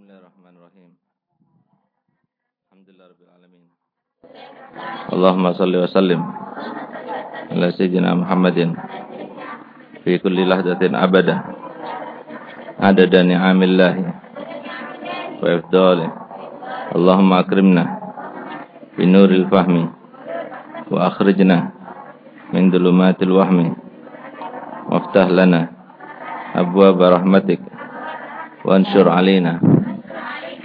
Bismillahirrahmanirrahim. Alhamdulillahirrahmanirrahim. Allahumma salli wa sallim. Ala sayyidina Muhammadin. Fi kulli lahdatin abada. Adada ni'amillah Wa ifdali. Allahumma akrimna. Bi nuril fahmi. Wa akhrijna. Min dulumatil wahmi. Waftah lana. abwaab rahmatik. Wansyur alaina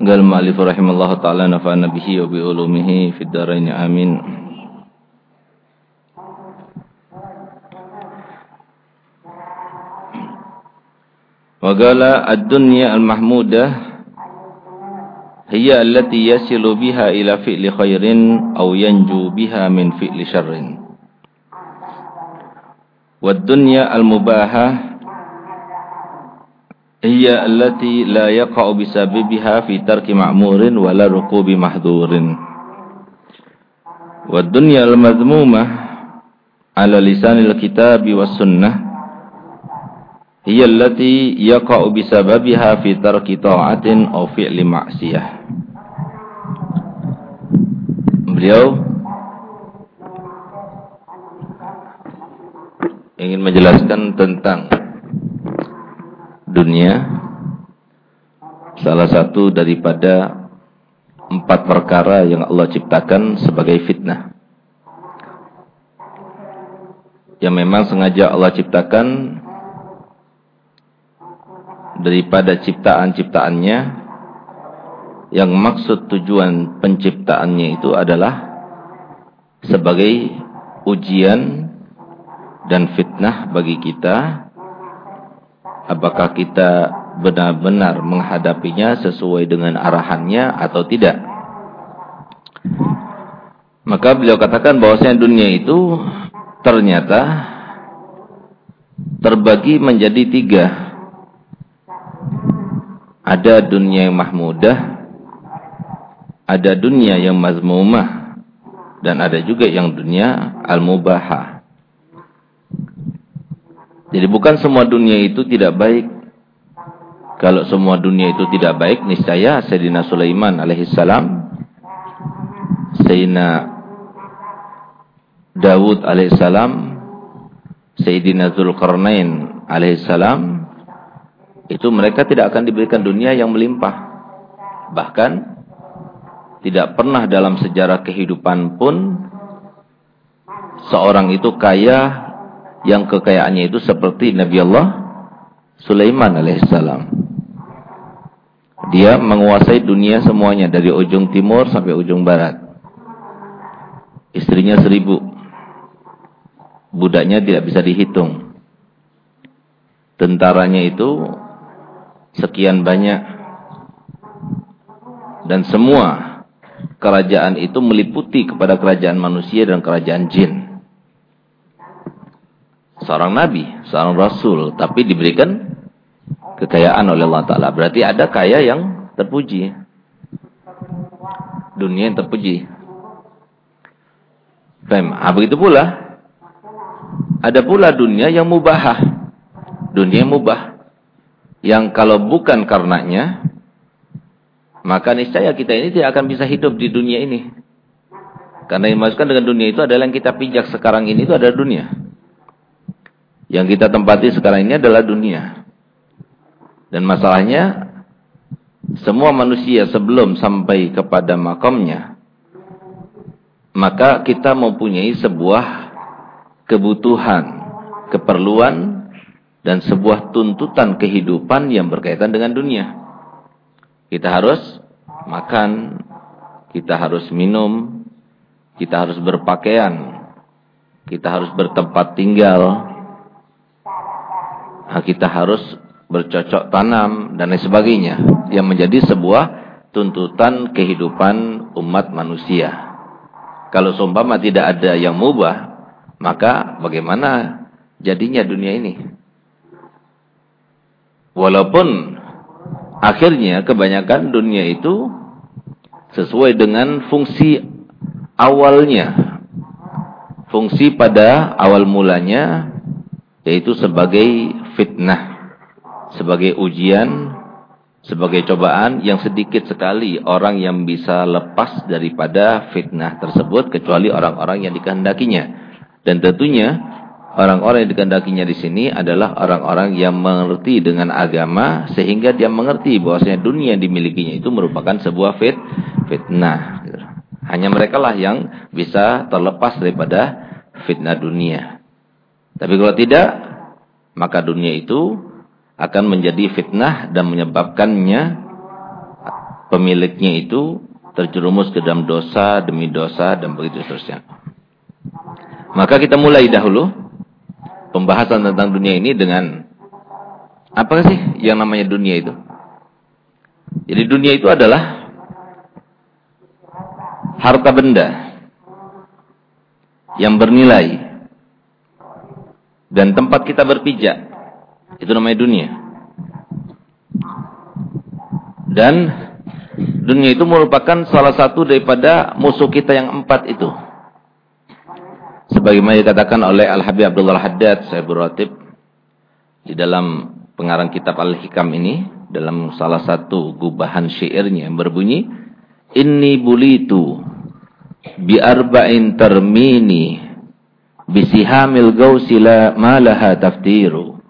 قال المؤلف رحمه الله تعالى نفعنا به وبعلومه في الدارين آمين. وقال الدنيا المحمودة هي التي يصل بها إلى فعل خير أو ينجو بها من فعل شر. والدنيا المباحة hiya allati la yaqa'u bisababiha fi tarki ma'murin wa la rukubi mahdhurin. Wa dunya al-madhmumah ala lisanil kitabi was sunnah hiya allati yaqa'u bisababiha fi tarki ta'atin aw fi'li ma'siyah. Beliau ingin menjelaskan tentang dunia salah satu daripada empat perkara yang Allah ciptakan sebagai fitnah. Yang memang sengaja Allah ciptakan daripada ciptaan-ciptaannya yang maksud tujuan penciptaannya itu adalah sebagai ujian dan fitnah bagi kita apakah kita benar-benar menghadapinya sesuai dengan arahannya atau tidak. Maka beliau katakan bahwasanya dunia itu ternyata terbagi menjadi tiga. Ada dunia yang mahmudah, ada dunia yang mazmumah, dan ada juga yang dunia al-mubahah. Jadi bukan semua dunia itu tidak baik. Kalau semua dunia itu tidak baik, niscaya Sayyidina Sulaiman alaihissalam, Sayyidina Dawud alaihissalam, Sayyidina Zulkarnain alaihissalam, itu mereka tidak akan diberikan dunia yang melimpah. Bahkan, tidak pernah dalam sejarah kehidupan pun, seorang itu kaya yang kekayaannya itu seperti Nabi Allah Sulaiman alaihissalam. Dia menguasai dunia semuanya dari ujung timur sampai ujung barat. Istrinya seribu. Budaknya tidak bisa dihitung. Tentaranya itu sekian banyak. Dan semua kerajaan itu meliputi kepada kerajaan manusia dan kerajaan jin seorang nabi, seorang rasul, tapi diberikan kekayaan oleh Allah Ta'ala. Berarti ada kaya yang terpuji. Dunia yang terpuji. Fem, ah, begitu pula. Ada pula dunia yang mubahah. Dunia yang mubah. Yang kalau bukan karenanya, maka niscaya kita ini tidak akan bisa hidup di dunia ini. Karena yang dimaksudkan dengan dunia itu adalah yang kita pijak sekarang ini itu adalah dunia. Yang kita tempati sekarang ini adalah dunia. Dan masalahnya semua manusia sebelum sampai kepada makamnya, maka kita mempunyai sebuah kebutuhan, keperluan, dan sebuah tuntutan kehidupan yang berkaitan dengan dunia. Kita harus makan, kita harus minum, kita harus berpakaian, kita harus bertempat tinggal, kita harus bercocok tanam dan lain sebagainya yang menjadi sebuah tuntutan kehidupan umat manusia. Kalau seumpama tidak ada yang mubah, maka bagaimana jadinya dunia ini? Walaupun akhirnya kebanyakan dunia itu sesuai dengan fungsi awalnya. Fungsi pada awal mulanya yaitu sebagai fitnah, sebagai ujian, sebagai cobaan yang sedikit sekali orang yang bisa lepas daripada fitnah tersebut kecuali orang-orang yang dikehendakinya. Dan tentunya orang-orang yang dikehendakinya di sini adalah orang-orang yang mengerti dengan agama sehingga dia mengerti bahwasanya dunia yang dimilikinya itu merupakan sebuah fit fitnah. Hanya mereka lah yang bisa terlepas daripada fitnah dunia. Tapi kalau tidak, maka dunia itu akan menjadi fitnah dan menyebabkannya pemiliknya itu terjerumus ke dalam dosa demi dosa dan begitu seterusnya. Maka kita mulai dahulu pembahasan tentang dunia ini dengan apa sih yang namanya dunia itu? Jadi dunia itu adalah harta benda yang bernilai dan tempat kita berpijak. Itu namanya dunia. Dan dunia itu merupakan salah satu daripada musuh kita yang empat itu. Sebagaimana dikatakan oleh Al-Habib Abdullah Haddad, saya beratib di dalam pengarang kitab Al-Hikam ini, dalam salah satu gubahan syairnya yang berbunyi, Inni bulitu bi arba'in termini bisihamil gausi la malaha taftiru.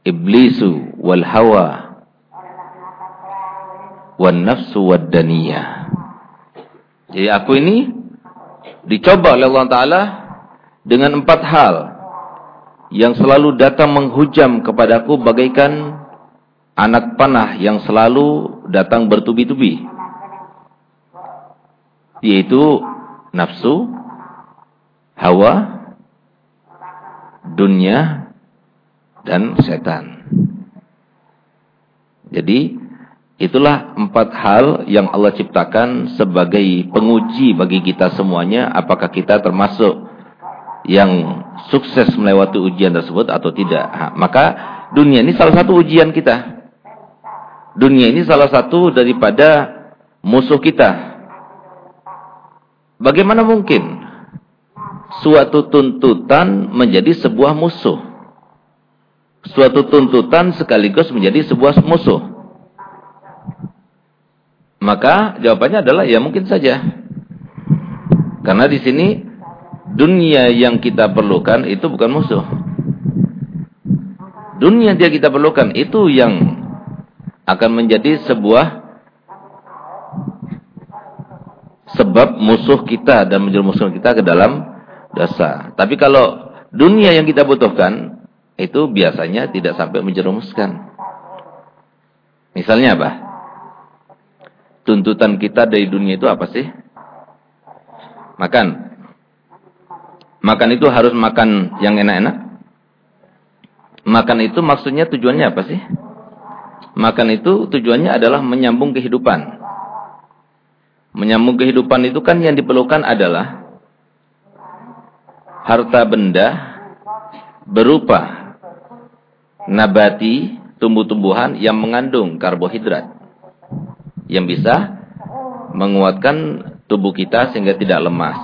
Iblisu wal hawa wan nafsu wad daniyah jadi aku ini dicoba oleh Allah Ta'ala dengan empat hal yang selalu datang menghujam kepadaku bagaikan anak panah yang selalu datang bertubi-tubi yaitu nafsu hawa, dunia, dan setan. Jadi, itulah empat hal yang Allah ciptakan sebagai penguji bagi kita semuanya, apakah kita termasuk yang sukses melewati ujian tersebut atau tidak. Ha, maka dunia ini salah satu ujian kita. Dunia ini salah satu daripada musuh kita. Bagaimana mungkin suatu tuntutan menjadi sebuah musuh. Suatu tuntutan sekaligus menjadi sebuah musuh. Maka jawabannya adalah ya mungkin saja. Karena di sini dunia yang kita perlukan itu bukan musuh. Dunia yang kita perlukan itu yang akan menjadi sebuah sebab musuh kita dan menjerumuskan kita ke dalam dosa. Tapi kalau dunia yang kita butuhkan, itu biasanya tidak sampai menjerumuskan. Misalnya apa? Tuntutan kita dari dunia itu apa sih? Makan. Makan itu harus makan yang enak-enak. Makan itu maksudnya tujuannya apa sih? Makan itu tujuannya adalah menyambung kehidupan. Menyambung kehidupan itu kan yang diperlukan adalah harta benda berupa nabati, tumbuh-tumbuhan yang mengandung karbohidrat yang bisa menguatkan tubuh kita sehingga tidak lemas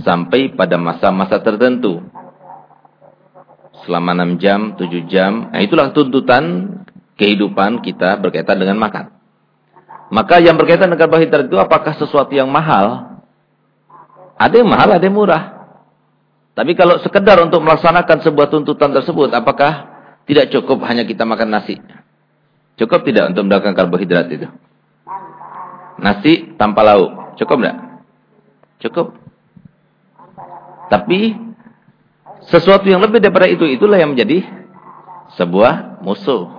sampai pada masa-masa tertentu selama 6 jam, 7 jam. Nah, itulah tuntutan kehidupan kita berkaitan dengan makan. Maka yang berkaitan dengan karbohidrat itu apakah sesuatu yang mahal? Ada yang mahal, ada yang murah. Tapi kalau sekedar untuk melaksanakan sebuah tuntutan tersebut, apakah tidak cukup hanya kita makan nasi? Cukup tidak untuk mendapatkan karbohidrat itu? Nasi tanpa lauk. Cukup enggak? Cukup. Tapi sesuatu yang lebih daripada itu itulah yang menjadi sebuah musuh.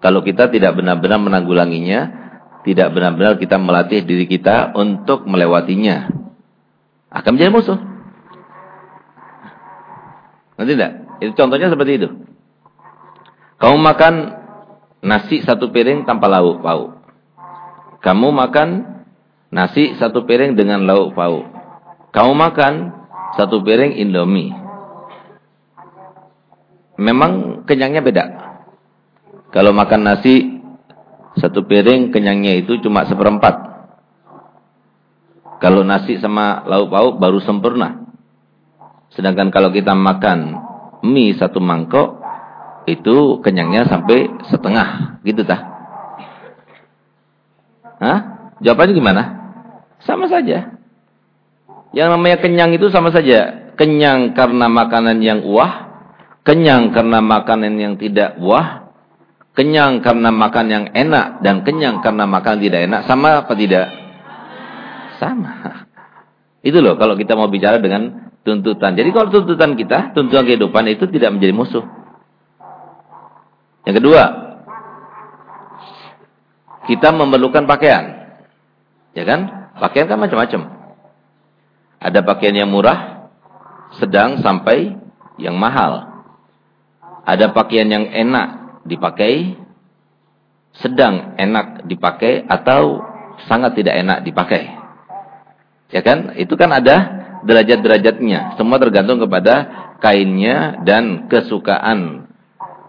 Kalau kita tidak benar-benar menanggulanginya, tidak benar-benar kita melatih diri kita untuk melewatinya, akan menjadi musuh. Nanti tidak? Itu contohnya seperti itu. Kamu makan nasi satu piring tanpa lauk pauk. Kamu makan nasi satu piring dengan lauk pauk. Kamu makan satu piring indomie. Memang kenyangnya beda. Kalau makan nasi satu piring kenyangnya itu cuma seperempat. Kalau nasi sama lauk pauk baru sempurna. Sedangkan kalau kita makan mie satu mangkok itu kenyangnya sampai setengah, gitu tah? Hah? Jawabannya gimana? Sama saja. Yang namanya kenyang itu sama saja. Kenyang karena makanan yang wah, kenyang karena makanan yang tidak wah, kenyang karena makan yang enak dan kenyang karena makan tidak enak sama apa tidak? Sama. Itu loh kalau kita mau bicara dengan tuntutan. Jadi kalau tuntutan kita, tuntutan kehidupan itu tidak menjadi musuh. Yang kedua, kita memerlukan pakaian. Ya kan? Pakaian kan macam-macam. Ada pakaian yang murah, sedang sampai yang mahal. Ada pakaian yang enak, dipakai, sedang enak dipakai atau sangat tidak enak dipakai. Ya kan? Itu kan ada derajat-derajatnya. Semua tergantung kepada kainnya dan kesukaan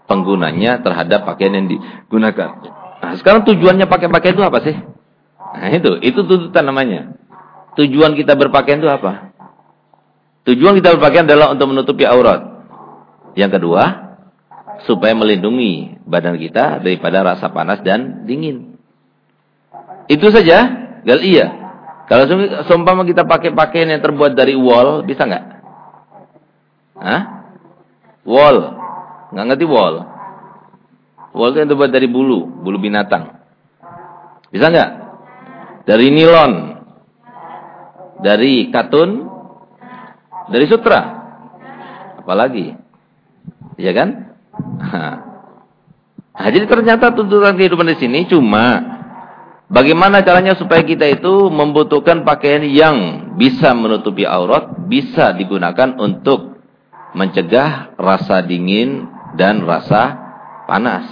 penggunanya terhadap pakaian yang digunakan. Nah, sekarang tujuannya pakai pakaian itu apa sih? Nah, itu, itu tuntutan namanya. Tujuan kita berpakaian itu apa? Tujuan kita berpakaian adalah untuk menutupi aurat. Yang kedua, supaya melindungi badan kita daripada rasa panas dan dingin. Itu saja? Gal iya. Kalau seumpama kita pakai pakaian yang terbuat dari wool, bisa nggak? Hah? Wool. Nggak ngerti wool? Wool itu yang terbuat dari bulu, bulu binatang. Bisa nggak? Dari nilon. Dari katun. Dari sutra. Apalagi? Iya kan? Nah, jadi ternyata tuntutan kehidupan di sini cuma bagaimana caranya supaya kita itu membutuhkan pakaian yang bisa menutupi aurat, bisa digunakan untuk mencegah rasa dingin dan rasa panas.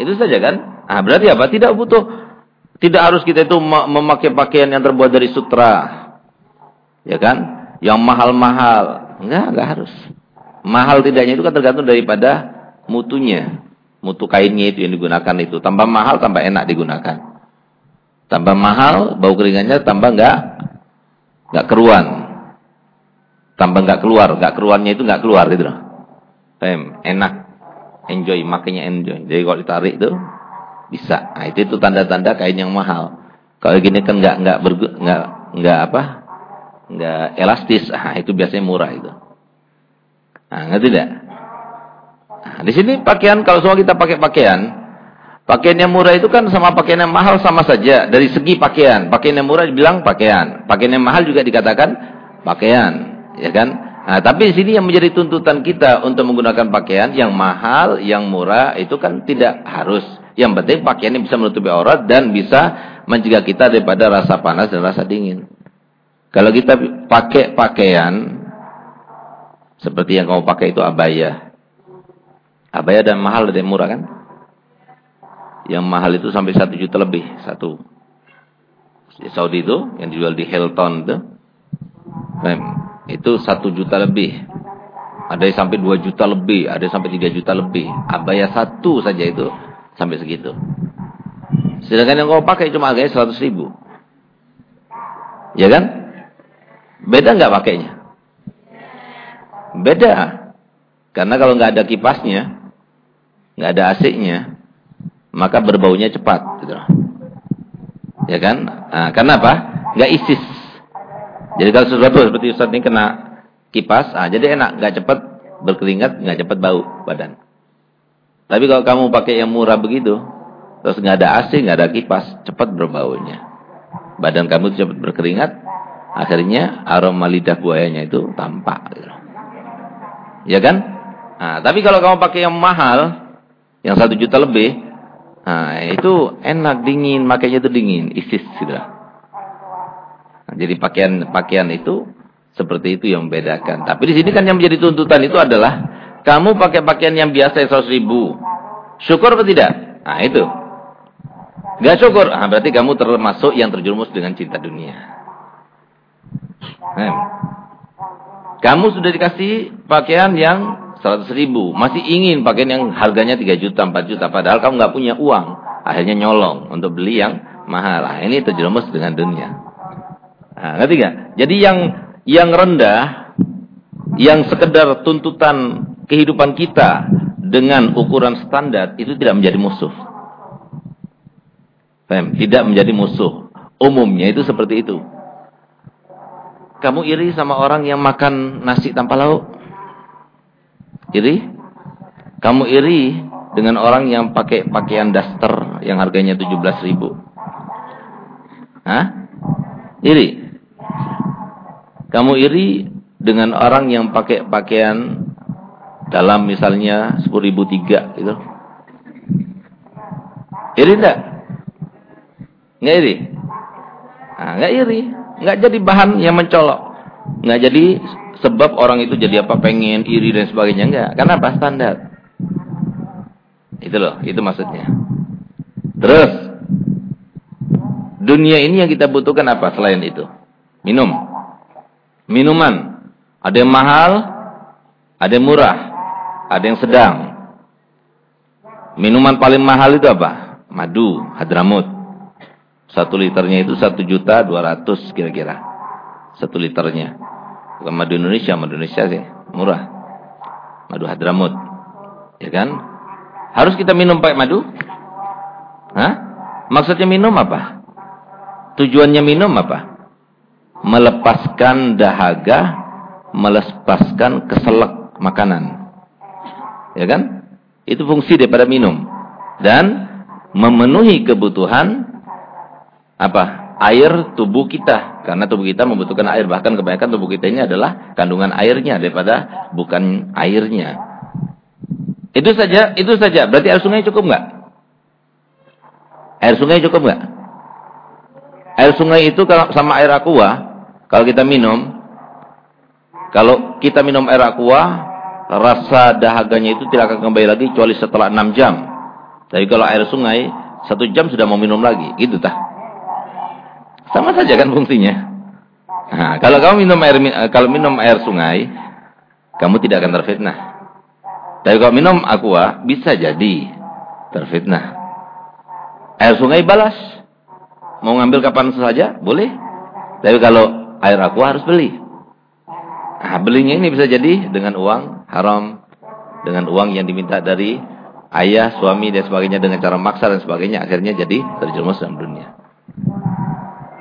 Itu saja kan? Nah, berarti apa? Tidak butuh tidak harus kita itu memakai pakaian yang terbuat dari sutra. Ya kan? Yang mahal-mahal. Enggak, enggak harus. Mahal tidaknya itu kan tergantung daripada mutunya. Mutu kainnya itu yang digunakan itu. Tambah mahal, tambah enak digunakan. Tambah mahal, bau keringannya tambah enggak enggak keruan. Tambah enggak keluar, enggak keruannya itu enggak keluar gitu loh. enak. Enjoy, makanya enjoy. Jadi kalau ditarik itu bisa. Nah, itu itu tanda-tanda kain yang mahal. Kalau gini kan enggak enggak enggak enggak apa? Enggak elastis. Ah, itu biasanya murah itu. Nah, ngerti tidak? Nah, di sini pakaian kalau semua kita pakai pakaian, pakaian yang murah itu kan sama pakaian yang mahal sama saja dari segi pakaian. Pakaian yang murah dibilang pakaian, pakaian yang mahal juga dikatakan pakaian, ya kan? Nah, tapi di sini yang menjadi tuntutan kita untuk menggunakan pakaian yang mahal, yang murah itu kan tidak harus. Yang penting pakaian ini bisa menutupi aurat dan bisa mencegah kita daripada rasa panas dan rasa dingin. Kalau kita pakai pakaian seperti yang kamu pakai itu abaya, Abaya dan mahal yang murah kan? Yang mahal itu sampai satu juta lebih satu. Di Saudi itu yang dijual di Hilton itu, itu satu juta lebih. Ada yang sampai dua juta lebih, ada yang sampai tiga juta lebih. Abaya satu saja itu sampai segitu. Sedangkan yang kau pakai cuma harganya seratus ribu. Ya kan? Beda nggak pakainya? Beda. Karena kalau nggak ada kipasnya, nggak ada AC-nya, maka berbaunya cepat. Gitu. Ya kan? Nah, karena apa? Nggak isis. Jadi kalau sesuatu seperti Ustaz ini kena kipas, ah, jadi enak, nggak cepat berkeringat, nggak cepat bau badan. Tapi kalau kamu pakai yang murah begitu, terus nggak ada AC, nggak ada kipas, cepat berbaunya. Badan kamu cepat berkeringat, akhirnya aroma lidah buayanya itu tampak. Gitu. Ya kan? Nah, tapi kalau kamu pakai yang mahal, yang satu juta lebih, nah, itu enak dingin, makanya itu dingin, isis gitu. Nah, jadi pakaian pakaian itu seperti itu yang membedakan. Tapi di sini kan yang menjadi tuntutan itu adalah kamu pakai pakaian yang biasa 100 ribu. Syukur atau tidak? Nah itu. Gak syukur. Nah, berarti kamu termasuk yang terjerumus dengan cinta dunia. Nah. Kamu sudah dikasih pakaian yang 100 ribu. Masih ingin pakaian yang harganya 3 juta, 4 juta. Padahal kamu nggak punya uang. Akhirnya nyolong untuk beli yang mahal. Nah, ini terjerumus dengan dunia. Nah, ngerti gak? Jadi yang yang rendah, yang sekedar tuntutan kehidupan kita dengan ukuran standar, itu tidak menjadi musuh. Fem, tidak menjadi musuh. Umumnya itu seperti itu. Kamu iri sama orang yang makan nasi tanpa lauk? Iri? Kamu iri dengan orang yang pakai pakaian daster yang harganya 17 ribu? Hah? Iri? Kamu iri dengan orang yang pakai pakaian dalam misalnya 10.003 gitu. Iri enggak? Enggak iri? Nah, iri. Enggak jadi bahan yang mencolok. Enggak jadi sebab orang itu jadi apa pengen iri dan sebagainya enggak. Karena apa? Standar. Itu loh, itu maksudnya. Terus dunia ini yang kita butuhkan apa selain itu? Minum minuman. Ada yang mahal, ada yang murah, ada yang sedang. Minuman paling mahal itu apa? Madu, hadramut. Satu liternya itu satu juta dua ratus kira-kira. Satu liternya. Bukan madu Indonesia, madu Indonesia sih. Murah. Madu hadramut. Ya kan? Harus kita minum pakai madu? Hah? Maksudnya minum apa? Tujuannya minum apa? melepaskan dahaga, melepaskan keselak makanan. Ya kan? Itu fungsi daripada minum. Dan memenuhi kebutuhan apa? Air tubuh kita. Karena tubuh kita membutuhkan air. Bahkan kebanyakan tubuh kita ini adalah kandungan airnya daripada bukan airnya. Itu saja, itu saja. Berarti air sungai cukup nggak? Air sungai cukup nggak? Air sungai itu sama air aqua kalau kita minum, kalau kita minum air aqua, rasa dahaganya itu tidak akan kembali lagi kecuali setelah 6 jam. Tapi kalau air sungai, satu jam sudah mau minum lagi. Gitu tah. Sama saja kan fungsinya. Nah, kalau kamu minum air kalau minum air sungai, kamu tidak akan terfitnah. Tapi kalau minum aqua, bisa jadi terfitnah. Air sungai balas. Mau ngambil kapan saja, boleh. Tapi kalau air aqua harus beli. Nah, belinya ini bisa jadi dengan uang haram, dengan uang yang diminta dari ayah, suami dan sebagainya dengan cara maksa dan sebagainya akhirnya jadi terjerumus dalam dunia.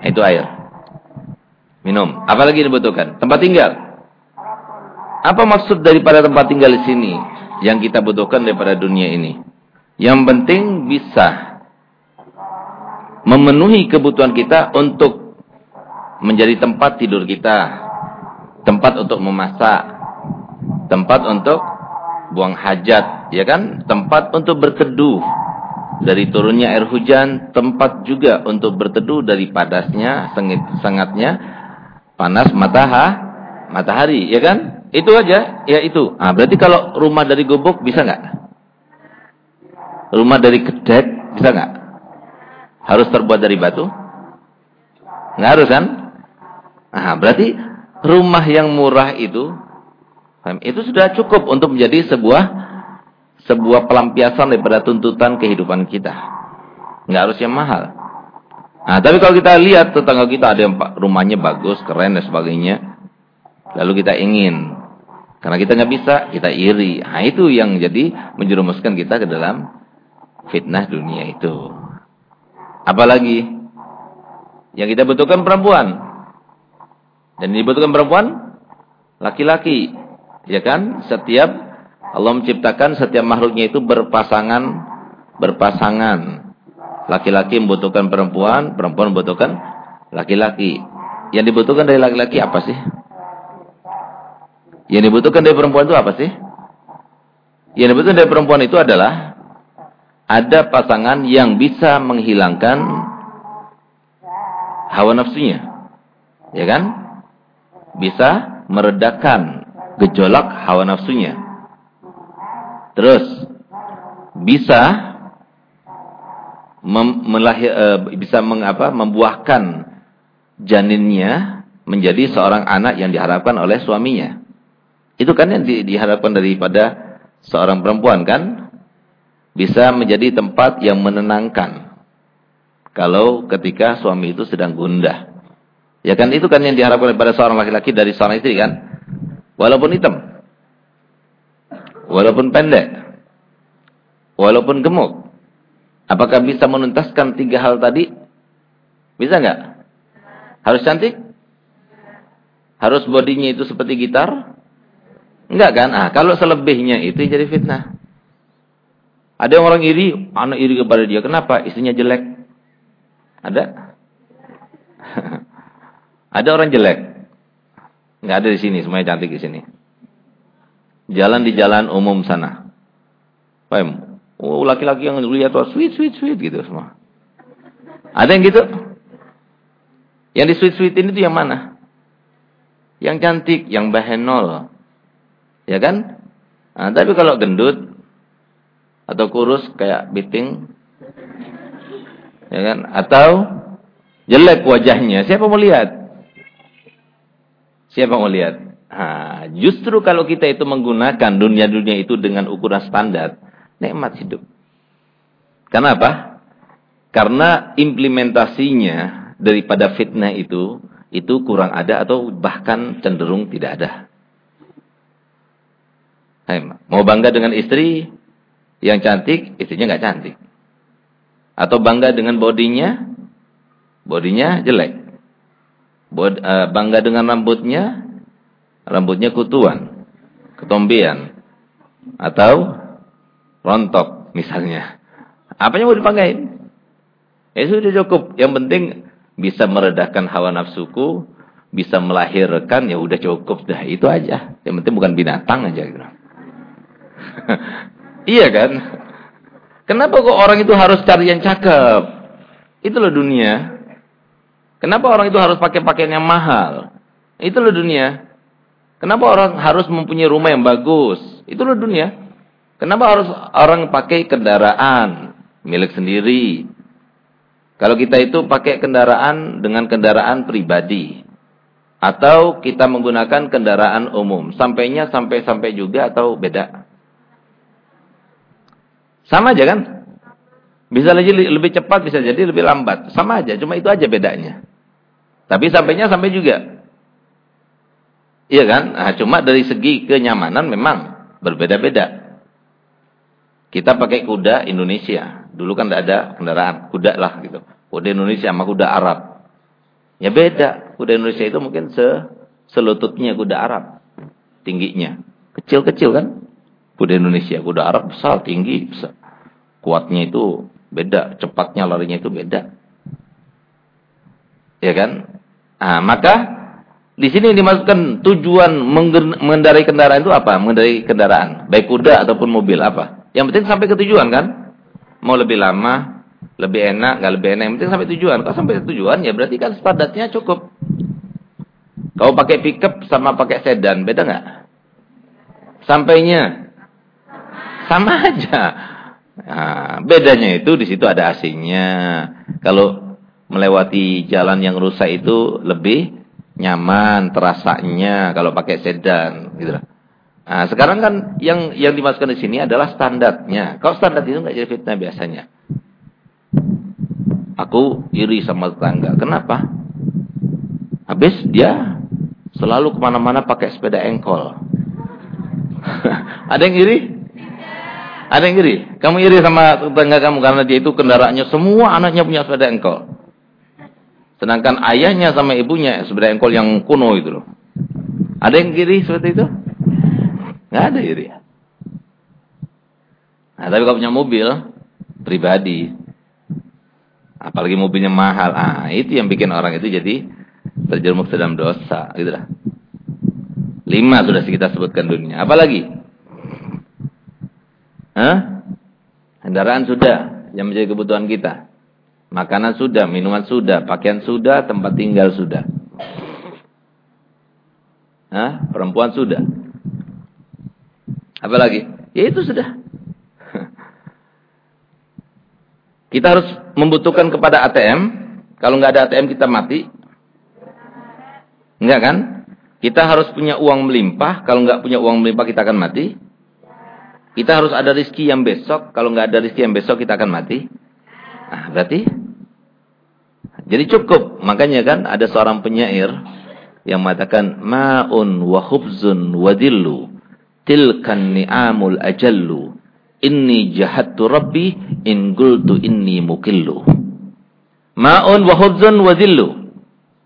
Itu air. Minum. Apalagi dibutuhkan? Tempat tinggal. Apa maksud daripada tempat tinggal di sini yang kita butuhkan daripada dunia ini? Yang penting bisa memenuhi kebutuhan kita untuk menjadi tempat tidur kita, tempat untuk memasak, tempat untuk buang hajat, ya kan? Tempat untuk berteduh dari turunnya air hujan, tempat juga untuk berteduh dari padasnya, sengit, sangatnya panas matahari, matahari, ya kan? Itu aja, ya itu. Ah, berarti kalau rumah dari gubuk bisa nggak? Rumah dari kedek bisa nggak? Harus terbuat dari batu? Nggak harus kan? Nah, berarti rumah yang murah itu itu sudah cukup untuk menjadi sebuah sebuah pelampiasan daripada tuntutan kehidupan kita. Enggak harus yang mahal. Nah, tapi kalau kita lihat tetangga kita ada yang rumahnya bagus, keren dan sebagainya, lalu kita ingin karena kita nggak bisa, kita iri. Nah, itu yang jadi menjerumuskan kita ke dalam fitnah dunia itu. Apalagi yang kita butuhkan perempuan. Dan dibutuhkan perempuan laki-laki. Ya kan? Setiap Allah menciptakan setiap makhluknya itu berpasangan berpasangan. Laki-laki membutuhkan perempuan, perempuan membutuhkan laki-laki. Yang dibutuhkan dari laki-laki apa sih? Yang dibutuhkan dari perempuan itu apa sih? Yang dibutuhkan dari perempuan itu adalah ada pasangan yang bisa menghilangkan hawa nafsunya. Ya kan? Bisa meredakan gejolak hawa nafsunya. Terus bisa melahir, e, bisa mengapa membuahkan janinnya menjadi seorang anak yang diharapkan oleh suaminya. Itu kan yang di, diharapkan daripada seorang perempuan kan? Bisa menjadi tempat yang menenangkan. Kalau ketika suami itu sedang gundah. Ya kan itu kan yang diharapkan pada seorang laki-laki dari seorang istri kan? Walaupun hitam. Walaupun pendek. Walaupun gemuk. Apakah bisa menuntaskan tiga hal tadi? Bisa nggak? Harus cantik? Harus bodinya itu seperti gitar? Enggak kan? Ah, kalau selebihnya itu jadi fitnah. Ada orang iri, anak iri kepada dia. Kenapa? Istrinya jelek. Ada? ada orang jelek. Enggak ada di sini, semuanya cantik di sini. Jalan di jalan umum sana. Paham? Oh, laki-laki yang lihat tuh sweet, sweet, sweet gitu semua. Ada yang gitu? Yang di sweet-sweet ini tuh yang mana? Yang cantik, yang bahenol. Ya kan? Nah, tapi kalau gendut atau kurus kayak biting ya kan? Atau jelek wajahnya, siapa mau lihat? Siapa mau lihat? Nah, justru kalau kita itu menggunakan dunia-dunia itu dengan ukuran standar, nikmat hidup. Kenapa? Karena implementasinya daripada fitnah itu itu kurang ada atau bahkan cenderung tidak ada. Hai, mau bangga dengan istri yang cantik, istrinya nggak cantik. Atau bangga dengan bodinya, bodinya jelek. Uh, bangga dengan rambutnya, rambutnya kutuan, ketombean. Atau rontok misalnya. Apa yang mau dipakai? Ya sudah cukup. Yang penting bisa meredakan hawa nafsuku, bisa melahirkan, ya udah cukup dah. Itu aja. Yang penting bukan binatang aja gitu. iya kan? Kenapa kok orang itu harus cari yang cakep? Itu loh dunia. Kenapa orang itu harus pakai pakaian yang mahal? Itu loh dunia. Kenapa orang harus mempunyai rumah yang bagus? Itu loh dunia. Kenapa harus orang pakai kendaraan milik sendiri? Kalau kita itu pakai kendaraan dengan kendaraan pribadi. Atau kita menggunakan kendaraan umum. Sampainya sampai-sampai juga atau beda? Sama aja kan? Bisa lebih cepat, bisa jadi lebih lambat. Sama aja, cuma itu aja bedanya. Tapi sampainya sampai juga. Iya kan? Nah, cuma dari segi kenyamanan memang berbeda-beda. Kita pakai kuda Indonesia. Dulu kan tidak ada kendaraan kuda lah gitu. Kuda Indonesia sama kuda Arab. Ya beda. Kuda Indonesia itu mungkin se selututnya kuda Arab. Tingginya. Kecil-kecil kan? Kuda Indonesia. Kuda Arab besar, tinggi, besar. Kuatnya itu beda. Cepatnya larinya itu beda. Ya kan? Nah, maka di sini dimasukkan tujuan mengendarai kendaraan itu apa? Mengendarai kendaraan, baik kuda ataupun mobil apa? Yang penting sampai ke tujuan kan? Mau lebih lama, lebih enak, nggak lebih enak. Yang penting sampai tujuan. Kalau sampai tujuan ya berarti kan standarnya cukup. Kalau pakai pickup sama pakai sedan, beda nggak? Sampainya sama aja. Nah, bedanya itu di situ ada asingnya. Kalau melewati jalan yang rusak itu lebih nyaman terasanya kalau pakai sedan gitu Nah, sekarang kan yang yang dimasukkan di sini adalah standarnya. Kalau standar itu nggak jadi fitnah biasanya. Aku iri sama tetangga. Kenapa? Habis dia selalu ke mana-mana pakai sepeda engkol. Ada yang iri? Ada yang iri? Kamu iri sama tetangga kamu karena dia itu kendaraannya semua anaknya punya sepeda engkol. Sedangkan ayahnya sama ibunya sepeda engkol yang kuno itu loh. Ada yang iri seperti itu? Nggak ada iri. Nah, tapi kalau punya mobil pribadi, Apalagi mobilnya mahal. Ah, itu yang bikin orang itu jadi terjerumus dalam dosa, gitu lah. Lima sudah kita sebutkan dunia. Apalagi? Hah? Kendaraan sudah yang menjadi kebutuhan kita. Makanan sudah, minuman sudah, pakaian sudah, tempat tinggal sudah. Hah? Perempuan sudah. Apalagi? Ya itu sudah. Kita harus membutuhkan kepada ATM. Kalau nggak ada ATM kita mati. Enggak kan? Kita harus punya uang melimpah. Kalau nggak punya uang melimpah kita akan mati. Kita harus ada rizki yang besok. Kalau nggak ada rizki yang besok kita akan mati. Nah, berarti jadi cukup. Makanya kan ada seorang penyair yang mengatakan ma'un wa khubzun wa dillu tilkan ni'amul ajallu inni jahattu rabbi in qultu inni mukillu ma'un wa khubzun wa dillu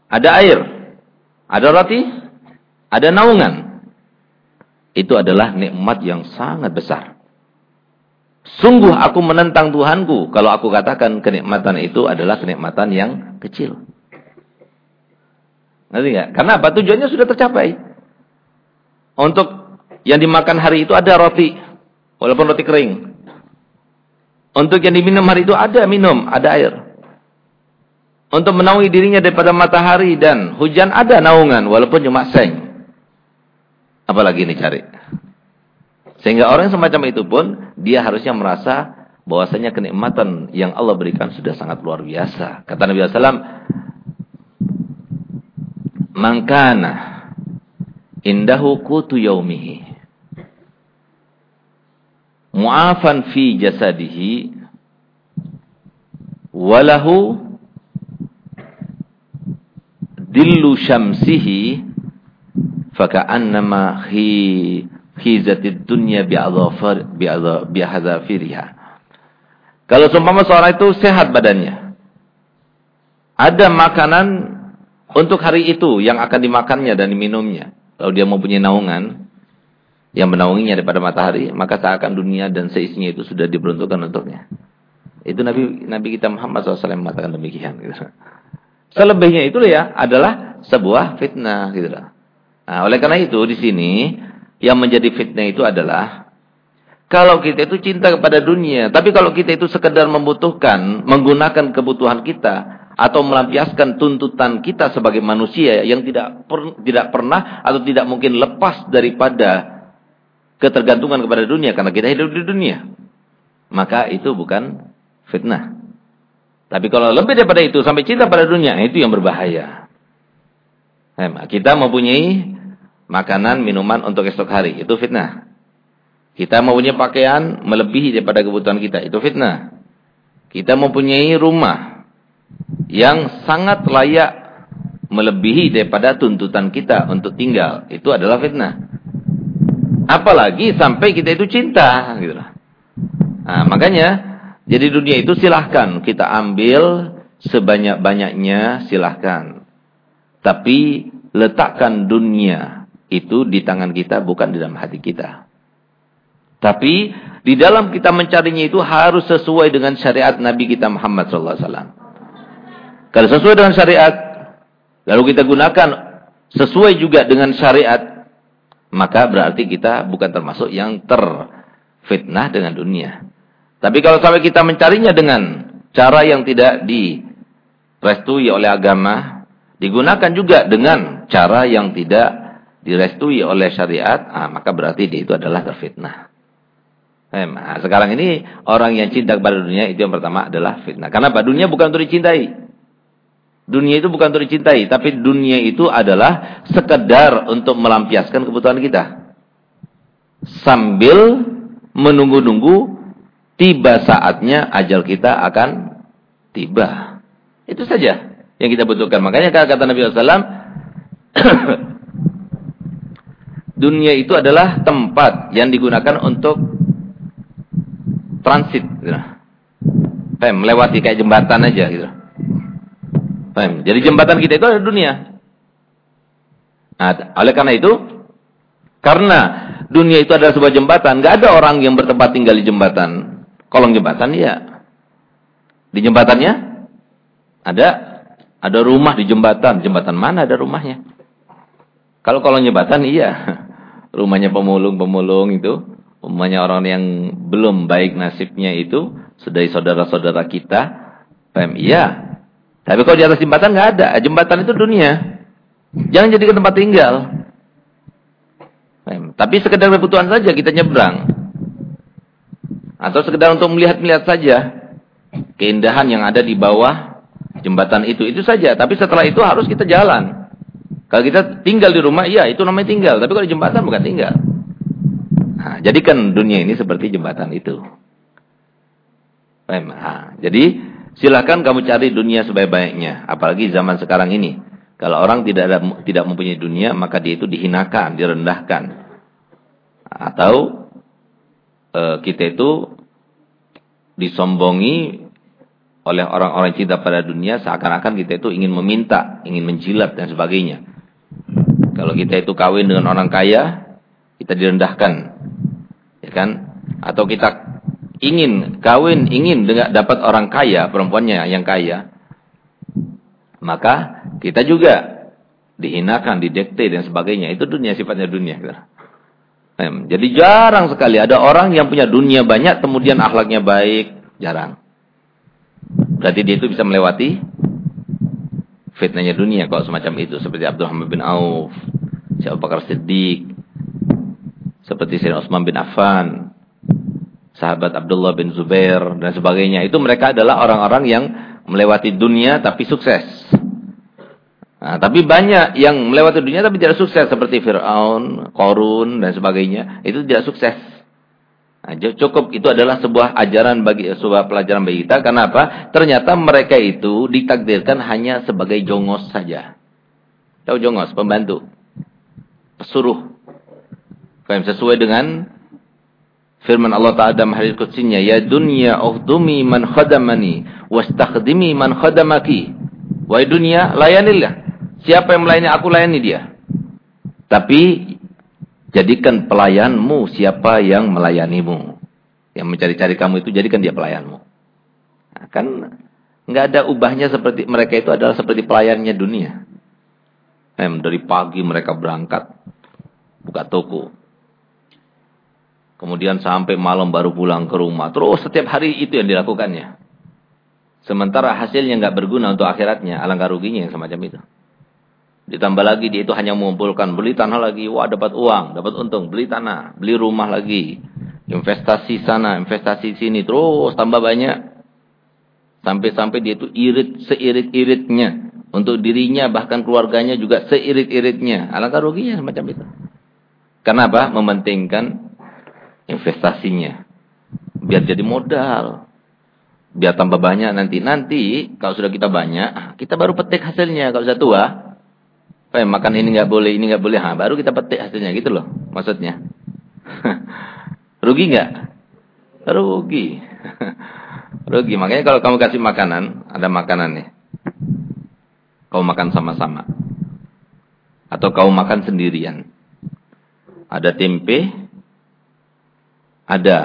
ada air ada roti ada naungan. Itu adalah nikmat yang sangat besar. Sungguh aku menentang Tuhanku kalau aku katakan kenikmatan itu adalah kenikmatan yang kecil. Ngerti enggak? Karena apa? Tujuannya sudah tercapai. Untuk yang dimakan hari itu ada roti. Walaupun roti kering. Untuk yang diminum hari itu ada minum, ada air. Untuk menaungi dirinya daripada matahari dan hujan ada naungan walaupun cuma seng. Apalagi ini cari. Sehingga orang semacam itu pun dia harusnya merasa bahwasanya kenikmatan yang Allah berikan sudah sangat luar biasa. Kata Nabi SAW, Mangkana indahu kutu yaumihi mu'afan fi jasadihi walahu dillu syamsihi faka'annama hi khizatid dunya bi'adhafir bi'adzafiriha. Kalau seumpama seorang itu sehat badannya. Ada makanan untuk hari itu yang akan dimakannya dan diminumnya. Kalau dia mau punya naungan yang menaunginya daripada matahari, maka seakan dunia dan seisinya itu sudah diperuntukkan untuknya. Itu Nabi Nabi kita Muhammad SAW mengatakan demikian. Gitu. Selebihnya itu ya adalah sebuah fitnah gitu. Nah, oleh karena itu di sini yang menjadi fitnah itu adalah kalau kita itu cinta kepada dunia, tapi kalau kita itu sekedar membutuhkan, menggunakan kebutuhan kita atau melampiaskan tuntutan kita sebagai manusia yang tidak per, tidak pernah atau tidak mungkin lepas daripada ketergantungan kepada dunia karena kita hidup di dunia, maka itu bukan fitnah. Tapi kalau lebih daripada itu sampai cinta pada dunia, itu yang berbahaya. Kita mempunyai makanan, minuman untuk esok hari. Itu fitnah. Kita mempunyai pakaian melebihi daripada kebutuhan kita. Itu fitnah. Kita mempunyai rumah yang sangat layak melebihi daripada tuntutan kita untuk tinggal. Itu adalah fitnah. Apalagi sampai kita itu cinta. Gitu nah, makanya, jadi dunia itu silahkan kita ambil sebanyak-banyaknya silahkan. Tapi letakkan dunia itu di tangan kita bukan di dalam hati kita. Tapi di dalam kita mencarinya itu harus sesuai dengan syariat Nabi kita Muhammad SAW. Kalau sesuai dengan syariat, lalu kita gunakan sesuai juga dengan syariat, maka berarti kita bukan termasuk yang terfitnah dengan dunia. Tapi kalau sampai kita mencarinya dengan cara yang tidak direstui oleh agama, digunakan juga dengan cara yang tidak direstui oleh syariat, ah, maka berarti dia itu adalah terfitnah. Nah, sekarang ini orang yang cinta kepada dunia itu yang pertama adalah fitnah. Karena apa? Dunia bukan untuk dicintai. Dunia itu bukan untuk dicintai, tapi dunia itu adalah sekedar untuk melampiaskan kebutuhan kita. Sambil menunggu-nunggu tiba saatnya ajal kita akan tiba. Itu saja yang kita butuhkan. Makanya kata Nabi SAW, dunia itu adalah tempat yang digunakan untuk transit. Gitu. Pem, melewati kayak jembatan aja. Gitu. Pem. Jadi jembatan kita itu ada dunia. Nah, oleh karena itu, karena dunia itu adalah sebuah jembatan, nggak ada orang yang bertempat tinggal di jembatan. Kolong jembatan, ya. Di jembatannya Ada ada rumah di jembatan. Jembatan mana ada rumahnya? Kalau kalau jembatan iya. Rumahnya pemulung-pemulung itu, rumahnya orang yang belum baik nasibnya itu, sudah saudara-saudara kita, pem iya. Tapi kalau di atas jembatan nggak ada. Jembatan itu dunia. Jangan jadikan tempat tinggal. Pem. Tapi sekedar kebutuhan saja kita nyebrang. Atau sekedar untuk melihat-melihat saja keindahan yang ada di bawah jembatan itu. Itu saja. Tapi setelah itu harus kita jalan. Kalau kita tinggal di rumah, iya itu namanya tinggal. Tapi kalau di jembatan bukan tinggal. Nah, jadikan dunia ini seperti jembatan itu. Nah, jadi silakan kamu cari dunia sebaik-baiknya. Apalagi zaman sekarang ini. Kalau orang tidak ada, tidak mempunyai dunia, maka dia itu dihinakan, direndahkan. Atau e, kita itu disombongi oleh orang-orang cinta pada dunia seakan-akan kita itu ingin meminta, ingin menjilat dan sebagainya. Kalau kita itu kawin dengan orang kaya, kita direndahkan. Ya kan? Atau kita ingin kawin, ingin dapat orang kaya, perempuannya yang kaya, maka kita juga dihinakan, didekte dan sebagainya. Itu dunia sifatnya dunia. Jadi jarang sekali ada orang yang punya dunia banyak, kemudian akhlaknya baik, jarang. Berarti dia itu bisa melewati fitnahnya dunia kalau semacam itu seperti Abdurrahman bin Auf, Syekh Bakar Siddiq, seperti Sayyidina Utsman bin Affan, sahabat Abdullah bin Zubair dan sebagainya. Itu mereka adalah orang-orang yang melewati dunia tapi sukses. Nah, tapi banyak yang melewati dunia tapi tidak sukses seperti Firaun, Korun dan sebagainya. Itu tidak sukses. Nah, cukup itu adalah sebuah ajaran bagi sebuah pelajaran bagi kita. Kenapa? Ternyata mereka itu ditakdirkan hanya sebagai jongos saja. Tahu jongos, pembantu. Pesuruh. Sesuai dengan firman Allah Ta'ala dalam hadis kutsinya, "Ya dunya ukhdumi man khadamani wastakhdimi man khadamaki." Wahai dunia, layanilah. Siapa yang melayani aku layani dia. Tapi Jadikan pelayanmu siapa yang melayanimu. Yang mencari-cari kamu itu jadikan dia pelayanmu. Nah, kan nggak ada ubahnya seperti mereka itu adalah seperti pelayannya dunia. Eh, dari pagi mereka berangkat buka toko. Kemudian sampai malam baru pulang ke rumah. Terus setiap hari itu yang dilakukannya. Sementara hasilnya nggak berguna untuk akhiratnya. Alangkah ruginya yang semacam itu. Ditambah lagi dia itu hanya mengumpulkan, beli tanah lagi, wah dapat uang, dapat untung, beli tanah, beli rumah lagi. Investasi sana, investasi sini, terus tambah banyak. Sampai-sampai dia itu irit, seirit-iritnya. Untuk dirinya, bahkan keluarganya juga seirit-iritnya. Alangkah ruginya semacam itu. Kenapa? Mementingkan investasinya. Biar jadi modal. Biar tambah banyak nanti. Nanti, kalau sudah kita banyak, kita baru petik hasilnya. Kalau sudah tua, ya, makan ini nggak boleh, ini nggak boleh. Ha, baru kita petik hasilnya gitu loh, maksudnya. Rugi nggak? Rugi. Rugi. Makanya kalau kamu kasih makanan, ada makanan nih. Kau makan sama-sama. Atau kau makan sendirian. Ada tempe, ada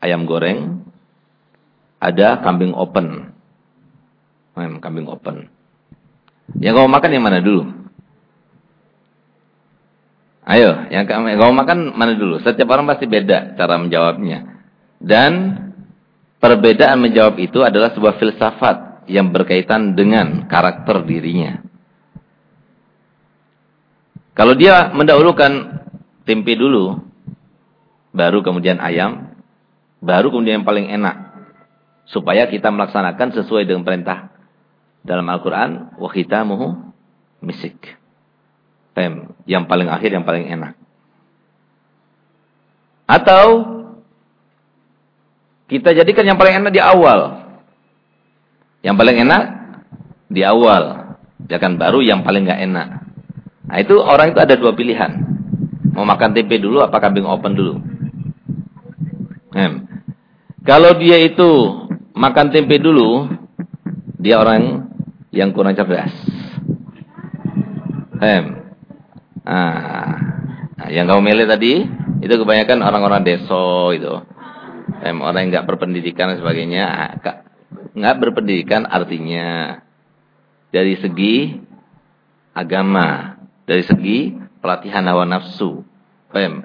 ayam goreng, ada kambing open. Hmm, kambing open. Yang kau makan yang mana dulu? Ayo, yang kamu makan mana dulu? Setiap orang pasti beda cara menjawabnya. Dan perbedaan menjawab itu adalah sebuah filsafat yang berkaitan dengan karakter dirinya. Kalau dia mendahulukan tempe dulu, baru kemudian ayam, baru kemudian yang paling enak. Supaya kita melaksanakan sesuai dengan perintah dalam Al-Quran, وَخِتَامُهُ misik. Yang paling akhir yang paling enak. Atau kita jadikan yang paling enak di awal. Yang paling enak di awal. Jangan baru yang paling nggak enak. Nah itu orang itu ada dua pilihan. Mau makan tempe dulu apa kambing open dulu. Hem. Kalau dia itu makan tempe dulu, dia orang yang kurang cerdas. Hem. Nah, yang kamu milih tadi itu kebanyakan orang-orang deso itu. Orang yang nggak berpendidikan dan sebagainya. Nggak berpendidikan artinya dari segi agama, dari segi pelatihan hawa nafsu.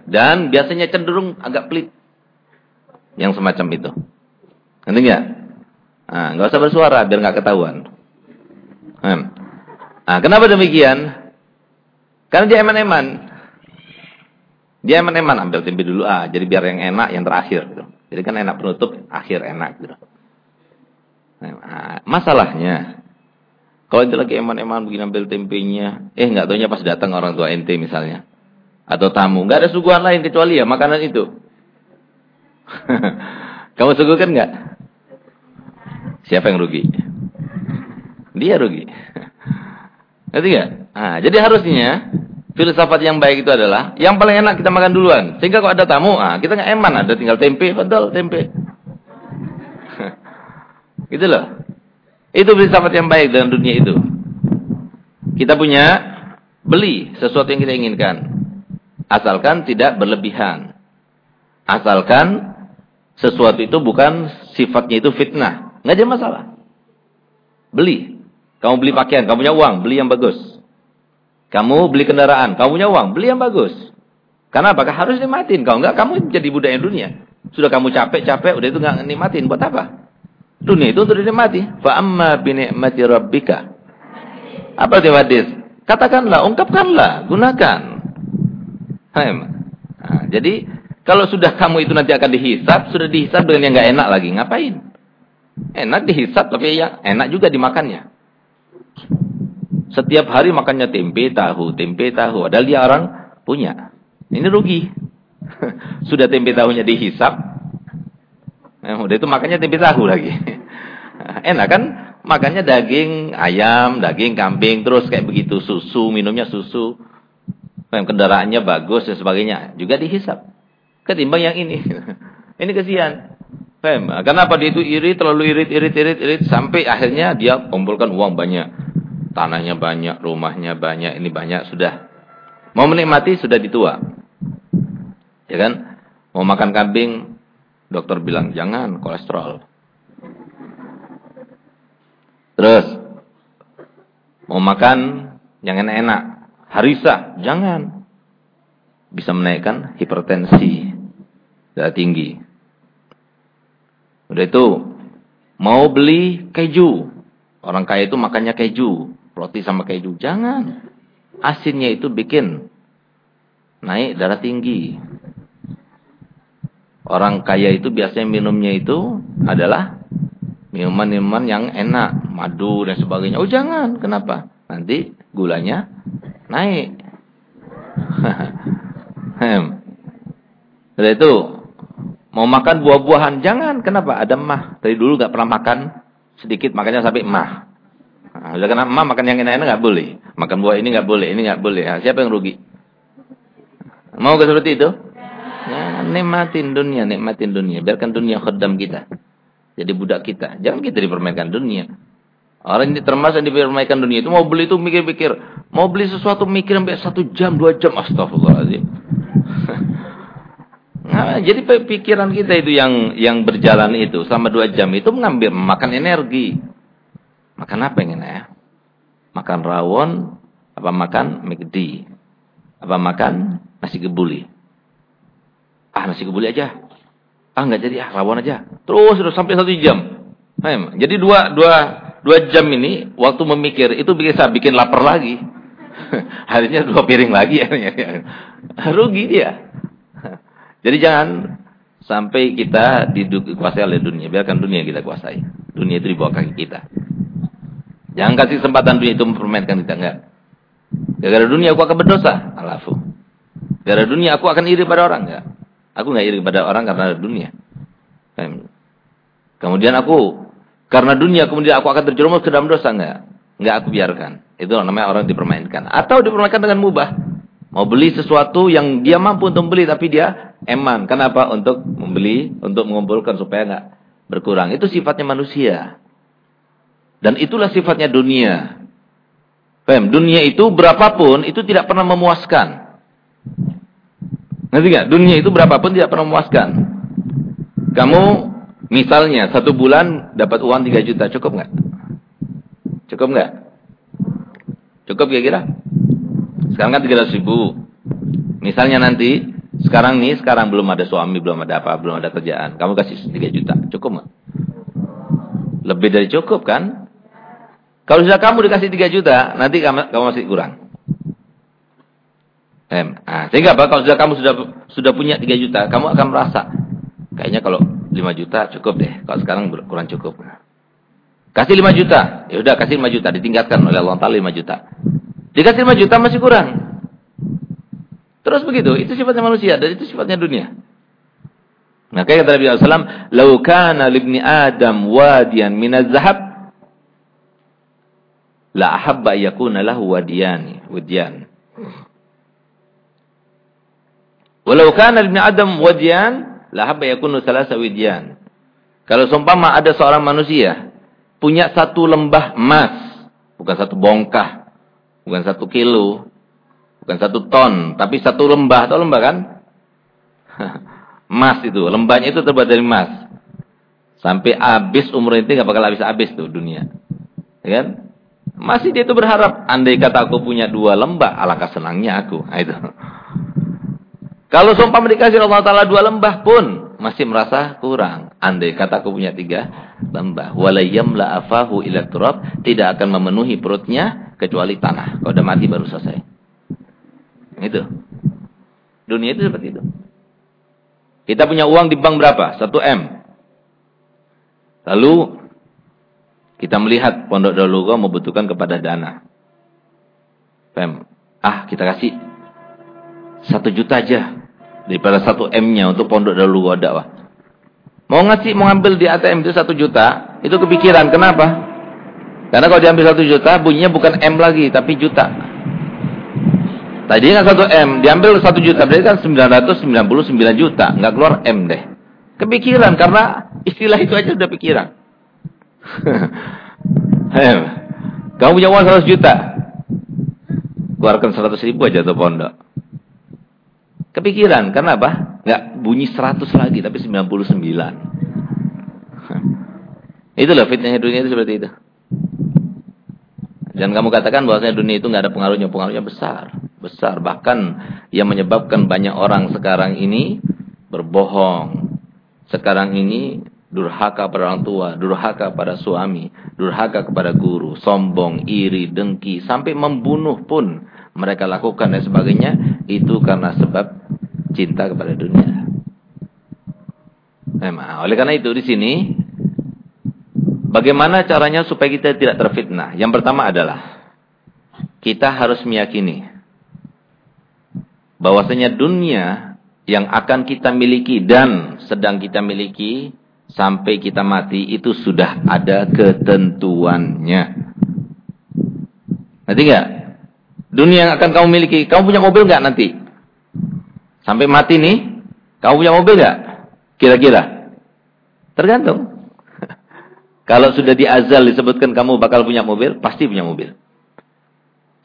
Dan biasanya cenderung agak pelit. Yang semacam itu. Ngerti enggak? Nah, usah bersuara biar enggak ketahuan. Nah, kenapa demikian? Karena dia eman-eman. Dia eman-eman ambil tempe dulu ah, jadi biar yang enak yang terakhir gitu. Jadi kan enak penutup, akhir enak gitu. Nah, masalahnya kalau itu lagi eman-eman begini ambil tempenya, eh nggak tahunya pas datang orang tua ente misalnya. Atau tamu, nggak ada suguhan lain kecuali ya makanan itu. Kamu suguhkan nggak? Siapa yang rugi? Dia rugi. Ngerti nggak? Nah, jadi harusnya filsafat yang baik itu adalah yang paling enak kita makan duluan. Sehingga kalau ada tamu, ah kita nggak eman, ada tinggal tempe, betul tempe. gitu loh. Itu filsafat yang baik dalam dunia itu. Kita punya beli sesuatu yang kita inginkan. Asalkan tidak berlebihan. Asalkan sesuatu itu bukan sifatnya itu fitnah. Nggak ada masalah. Beli. Kamu beli pakaian, kamu punya uang, beli yang bagus. Kamu beli kendaraan, kamu punya uang, beli yang bagus. Karena apakah harus nikmatin? Kalau enggak, kamu jadi budaya dunia. Sudah kamu capek-capek, udah itu enggak nikmatin. Buat apa? Dunia itu untuk dinikmati. Fa amma rabbika. Apa itu hadis? Katakanlah, ungkapkanlah, gunakan. Nah, jadi kalau sudah kamu itu nanti akan dihisap, sudah dihisap dengan yang enggak enak lagi, ngapain? Enak dihisap tapi ya enak juga dimakannya. Setiap hari makannya tempe tahu, tempe tahu. Padahal dia orang punya. Ini rugi. sudah tempe tahunya dihisap, Eh, udah itu makannya tempe tahu lagi. Enak kan? Makannya daging ayam, daging kambing, terus kayak begitu susu, minumnya susu. Kendaraannya bagus dan sebagainya. Juga dihisap. Ketimbang yang ini. ini kesian. Paham? Kenapa dia itu iri, terlalu irit, irit, irit, irit. Sampai akhirnya dia kumpulkan uang banyak. Tanahnya banyak, rumahnya banyak, ini banyak. Sudah. Mau menikmati, sudah ditua. Ya kan? Mau makan kambing, Dokter bilang jangan kolesterol. Terus mau makan yang enak-enak, harisa, jangan. Bisa menaikkan hipertensi, darah tinggi. Udah itu mau beli keju. Orang kaya itu makannya keju, roti sama keju. Jangan. Asinnya itu bikin naik darah tinggi. Orang kaya itu biasanya minumnya itu adalah minuman-minuman yang enak, madu dan sebagainya. Oh jangan, kenapa? Nanti gulanya naik. Setelah itu mau makan buah-buahan, jangan. Kenapa? Ada mah. Dari dulu gak pernah makan sedikit, makannya sampai mah. Nah, udah kena mah makan yang enak-enak gak boleh. Makan buah ini gak boleh, ini gak boleh. Nah, siapa yang rugi? Mau ke seperti itu? Ya, nikmatin dunia, nikmatin dunia. Biarkan dunia khodam kita. Jadi budak kita. Jangan kita dipermainkan dunia. Orang ini termasuk dipermainkan dunia itu mau beli itu mikir-mikir. Mau beli sesuatu mikir sampai satu jam, dua jam. Astagfirullahaladzim. nah, jadi pikiran kita itu yang yang berjalan itu selama dua jam itu mengambil makan energi. Makan apa yang ya? Makan rawon, apa makan McD, apa makan nasi kebuli. Ah nasi kebuli aja. Ah nggak jadi ah rawon aja. Terus terus sampai satu jam. Jadi dua dua dua jam ini waktu memikir itu bisa bikin lapar lagi. Harinya dua piring lagi ya. Rugi dia. Jadi jangan sampai kita dikuasai oleh dunia. Biarkan dunia kita kuasai. Dunia itu di bawah kaki kita. Jangan kasih kesempatan dunia itu mempermainkan kita. Enggak. Gara-gara dunia aku akan berdosa. Alafu. Gara-gara dunia aku akan iri pada orang. Enggak. Aku nggak iri pada orang karena dunia. Kemudian aku karena dunia kemudian aku akan terjerumus ke dalam dosa enggak? Enggak aku biarkan. Itu namanya orang dipermainkan. Atau dipermainkan dengan mubah. Mau beli sesuatu yang dia mampu untuk beli tapi dia eman. Kenapa? Untuk membeli, untuk mengumpulkan supaya enggak berkurang. Itu sifatnya manusia. Dan itulah sifatnya dunia. Pem, dunia itu berapapun itu tidak pernah memuaskan. Nanti gak? Dunia itu berapapun tidak pernah memuaskan. Kamu misalnya satu bulan dapat uang 3 juta, cukup nggak? Cukup nggak? Cukup kira-kira? Sekarang kan 300 ribu. Misalnya nanti, sekarang nih, sekarang belum ada suami, belum ada apa, belum ada kerjaan. Kamu kasih 3 juta. Cukup nggak? Lebih dari cukup kan? Kalau sudah kamu dikasih 3 juta, nanti kamu, masih kurang. M. Nah, sehingga apa? Kalau sudah kamu sudah sudah punya 3 juta, kamu akan merasa kayaknya kalau 5 juta cukup deh. Kalau sekarang kurang cukup. Kasih 5 juta. Ya udah kasih 5 juta, ditingkatkan oleh Allah Taala 5 juta. Dikasih 5 juta masih kurang. Terus begitu, itu sifatnya manusia dan itu sifatnya dunia. Nah, kata Nabi sallallahu "Lau kana libni Adam wadiyan minaz zahab la ahabba yakuna lahu wadiyani, wadiyan." Walau kana libni Adam wadiyan, la ahabba yakunu salasa wadiyan. Kalau seumpama ada seorang manusia punya satu lembah emas, bukan satu bongkah, bukan satu kilo, bukan satu ton, tapi satu lembah, atau lembah kan? Emas itu, lembahnya itu terbuat dari emas. Sampai habis umur ini nggak bakal habis-habis tuh dunia. Ya kan? Masih dia itu berharap, andai kata aku punya dua lembah, alangkah senangnya aku. Nah, itu. Kalau sumpah dikasih Allah Ta'ala dua lembah pun, masih merasa kurang. Andai kata aku punya tiga lembah. Walayam la afahu ila turab, tidak akan memenuhi perutnya, kecuali tanah. Kalau udah mati baru selesai. Itu. Dunia itu seperti itu. Kita punya uang di bank berapa? 1 M. Lalu kita melihat pondok Dalugo membutuhkan kepada dana. Pem, ah kita kasih satu juta aja daripada satu M-nya untuk pondok Dalugo dakwah. Mau ngasih, mau ambil di ATM itu satu juta, itu kepikiran. Kenapa? Karena kalau diambil satu juta, bunyinya bukan M lagi, tapi juta. Tadi nggak satu M, diambil satu juta, berarti kan 999 juta, nggak keluar M deh. Kepikiran karena istilah itu aja udah pikiran. Kamu punya uang 100 juta, keluarkan 100 ribu aja tuh pondok. Kepikiran, karena apa? Nggak bunyi 100 lagi, tapi 99. Itulah fitnahnya dunia itu seperti itu. Dan kamu katakan bahwasanya dunia itu nggak ada pengaruhnya, pengaruhnya besar besar. Bahkan yang menyebabkan banyak orang sekarang ini berbohong. Sekarang ini durhaka pada orang tua, durhaka pada suami, durhaka kepada guru, sombong, iri, dengki, sampai membunuh pun mereka lakukan dan sebagainya. Itu karena sebab cinta kepada dunia. Memang. Oleh karena itu di sini bagaimana caranya supaya kita tidak terfitnah? Yang pertama adalah kita harus meyakini bahwasanya dunia yang akan kita miliki dan sedang kita miliki sampai kita mati itu sudah ada ketentuannya. Nanti enggak? Dunia yang akan kamu miliki, kamu punya mobil enggak nanti? Sampai mati nih, kamu punya mobil enggak? Kira-kira? Tergantung. Kalau sudah di azal disebutkan kamu bakal punya mobil, pasti punya mobil.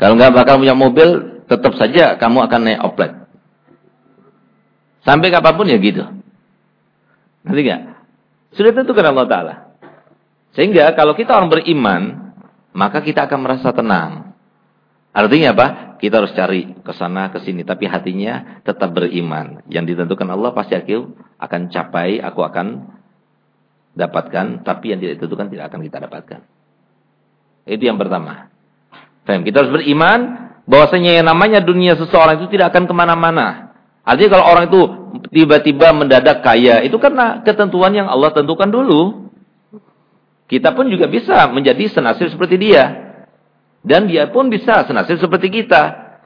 Kalau enggak bakal punya mobil, tetap saja kamu akan naik oplet. Sampai kapan pun ya gitu. Nanti enggak? Sudah tentukan Allah Ta'ala. Sehingga kalau kita orang beriman, maka kita akan merasa tenang. Artinya apa? Kita harus cari ke sana ke sini tapi hatinya tetap beriman. Yang ditentukan Allah pasti aku akan capai, aku akan dapatkan, tapi yang tidak ditentukan tidak akan kita dapatkan. Itu yang pertama. Kita harus beriman bahwasanya yang namanya dunia seseorang itu tidak akan ke mana-mana. Artinya kalau orang itu tiba-tiba mendadak kaya, itu karena ketentuan yang Allah tentukan dulu. Kita pun juga bisa menjadi senasib seperti dia. Dan dia pun bisa senasib seperti kita.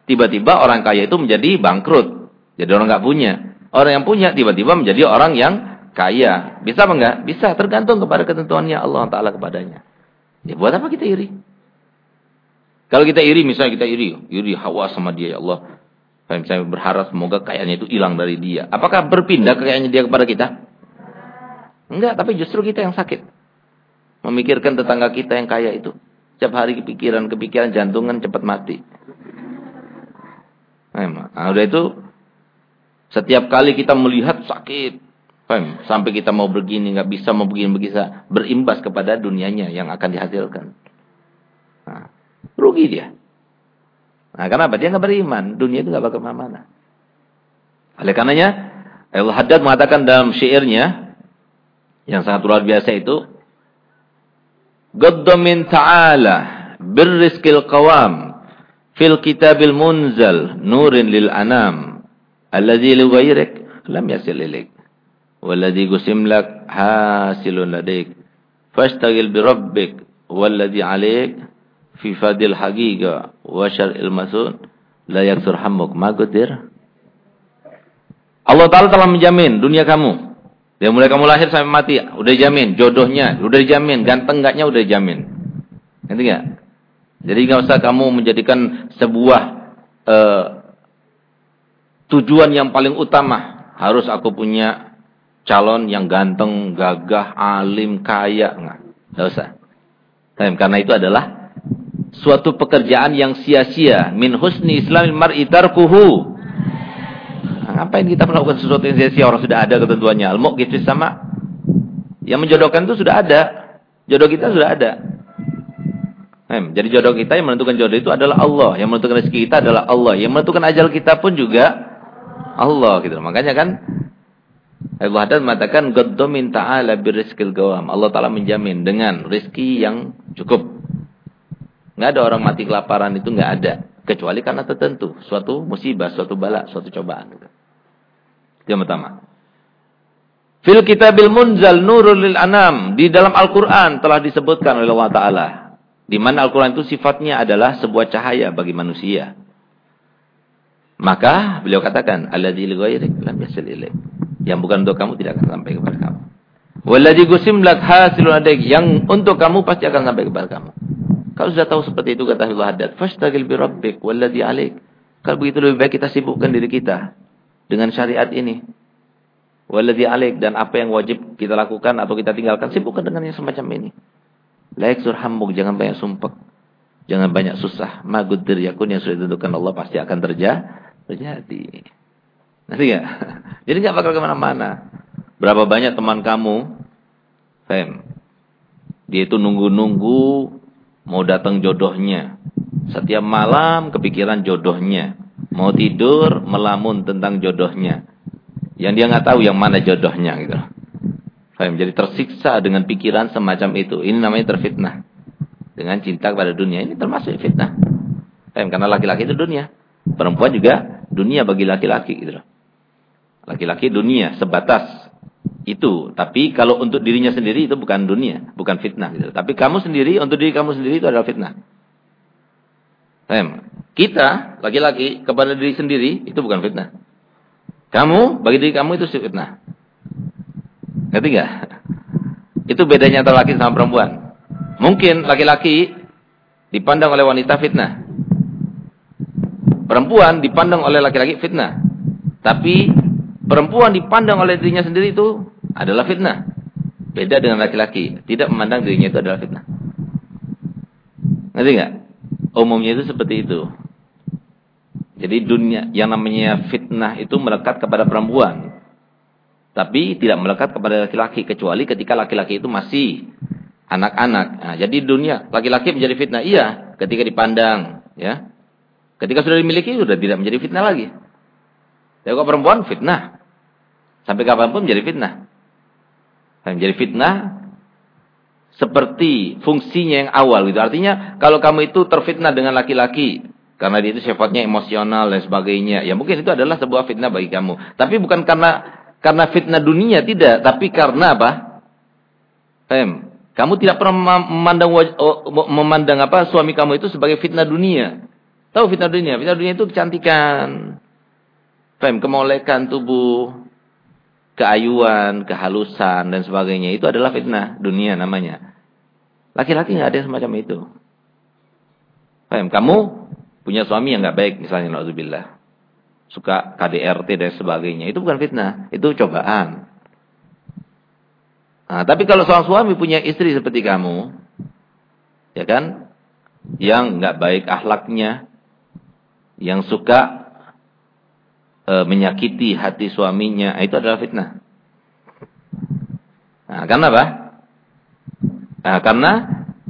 Tiba-tiba orang kaya itu menjadi bangkrut. Jadi orang nggak punya. Orang yang punya tiba-tiba menjadi orang yang kaya. Bisa apa enggak? Bisa, tergantung kepada ketentuannya Allah Ta'ala kepadanya. Ya buat apa kita iri? Kalau kita iri, misalnya kita iri, iri hawa sama dia, ya Allah. Saya berharap semoga kayaknya itu hilang dari dia. Apakah berpindah kekayaannya dia kepada kita? Enggak, tapi justru kita yang sakit. Memikirkan tetangga kita yang kaya itu. Setiap hari kepikiran-kepikiran jantungan cepat mati. Nah, udah itu setiap kali kita melihat sakit, sampai kita mau begini nggak bisa mau begini bisa berimbas kepada dunianya yang akan dihasilkan. Nah, Rugi dia. Nah, kenapa? Dia nggak beriman. Dunia itu nggak bakal ke mana-mana. Oleh karenanya, Allah Haddad mengatakan dalam syairnya, yang sangat luar biasa itu, Gadda min ta'ala birrizqil qawam fil kitabil munzal nurin lil anam alladhi li ghairik lam yasil ilik walladhi gusim lak hasilun ladik fashtagil bi rabbik alik fi fadil haqiqa wa syar'il masun la yaksur hammuk. Magudir Allah Ta'ala telah menjamin dunia kamu. Dari mulai kamu lahir sampai mati udah jamin jodohnya udah dijamin. Ganteng enggaknya udah dijamin. Ngerti enggak? Jadi enggak usah kamu menjadikan sebuah uh, tujuan yang paling utama. Harus aku punya calon yang ganteng gagah alim kaya. Enggak. Enggak usah. Karena itu adalah suatu pekerjaan yang sia-sia. Min husni islamil mar'i tarkuhu. Nah, ngapain kita melakukan sesuatu yang sia-sia orang sudah ada ketentuannya. Al-muqit sama. Yang menjodohkan itu sudah ada. Jodoh kita sudah ada. Jadi jodoh kita yang menentukan jodoh itu adalah Allah. Yang menentukan rezeki kita adalah Allah. Yang menentukan ajal kita pun juga Allah gitu. Makanya kan Allah Haddad mengatakan Gaddo min ta'ala gawam. Allah Ta'ala menjamin dengan rezeki yang cukup. Nggak ada orang mati kelaparan itu nggak ada. Kecuali karena tertentu. Suatu musibah, suatu bala, suatu cobaan. Yang pertama. Fil kitabil munzal nurul lil anam. Di dalam Al-Quran telah disebutkan oleh Allah Ta'ala. Di mana Al-Quran itu sifatnya adalah sebuah cahaya bagi manusia. Maka beliau katakan, Alladzi li lam yasil. Yang bukan untuk kamu tidak akan sampai kepada kamu. Walladzi gusim lak hasilun adaik. Yang untuk kamu pasti akan sampai kepada kamu. Kalau sudah tahu seperti itu kata Allah Haddad, fastagil bi rabbik walladhi 'alaik. Kalau begitu lebih baik kita sibukkan diri kita dengan syariat ini. Walladhi 'alaik dan apa yang wajib kita lakukan atau kita tinggalkan sibukkan dengan yang semacam ini. Laik surhamuk, jangan banyak sumpek. Jangan banyak susah. Magudir yakun yang sudah ditentukan Allah pasti akan terjadi. Nanti enggak? Jadi enggak bakal ke mana-mana. Berapa banyak teman kamu, Fem, dia itu nunggu-nunggu Mau datang jodohnya. Setiap malam kepikiran jodohnya. Mau tidur melamun tentang jodohnya. Yang dia nggak tahu yang mana jodohnya gitu. Faham? Jadi tersiksa dengan pikiran semacam itu. Ini namanya terfitnah. Dengan cinta kepada dunia. Ini termasuk fitnah. Faham? Karena laki-laki itu dunia. Perempuan juga dunia bagi laki-laki gitu Laki-laki dunia sebatas itu. Tapi kalau untuk dirinya sendiri itu bukan dunia, bukan fitnah gitu. Tapi kamu sendiri untuk diri kamu sendiri itu adalah fitnah. Hem. Kita laki-laki kepada diri sendiri itu bukan fitnah. Kamu bagi diri kamu itu fitnah. Ketiga, itu bedanya antara laki sama perempuan. Mungkin laki-laki dipandang oleh wanita fitnah. Perempuan dipandang oleh laki-laki fitnah. Tapi perempuan dipandang oleh dirinya sendiri itu adalah fitnah. Beda dengan laki-laki. Tidak memandang dirinya itu adalah fitnah. Ngerti nggak? Umumnya itu seperti itu. Jadi dunia yang namanya fitnah itu melekat kepada perempuan. Tapi tidak melekat kepada laki-laki. Kecuali ketika laki-laki itu masih anak-anak. Nah, jadi dunia laki-laki menjadi fitnah. Iya, ketika dipandang. ya. Ketika sudah dimiliki sudah tidak menjadi fitnah lagi. Tapi kalau perempuan fitnah. Sampai kapan pun menjadi fitnah menjadi fitnah seperti fungsinya yang awal gitu. Artinya kalau kamu itu terfitnah dengan laki-laki karena dia itu sifatnya emosional dan sebagainya, ya mungkin itu adalah sebuah fitnah bagi kamu. Tapi bukan karena karena fitnah dunia tidak, tapi karena apa? Em, kamu tidak pernah memandang memandang apa suami kamu itu sebagai fitnah dunia. Tahu fitnah dunia? Fitnah dunia itu kecantikan. Kemolekan tubuh, keayuan, kehalusan dan sebagainya itu adalah fitnah dunia namanya. Laki-laki nggak ada semacam itu. Kamu punya suami yang nggak baik misalnya naudzubillah. Suka KDRT dan sebagainya. Itu bukan fitnah, itu cobaan. Nah, tapi kalau seorang suami punya istri seperti kamu, ya kan? Yang nggak baik akhlaknya, yang suka e, menyakiti hati suaminya, itu adalah fitnah. Nah, karena apa? Nah, karena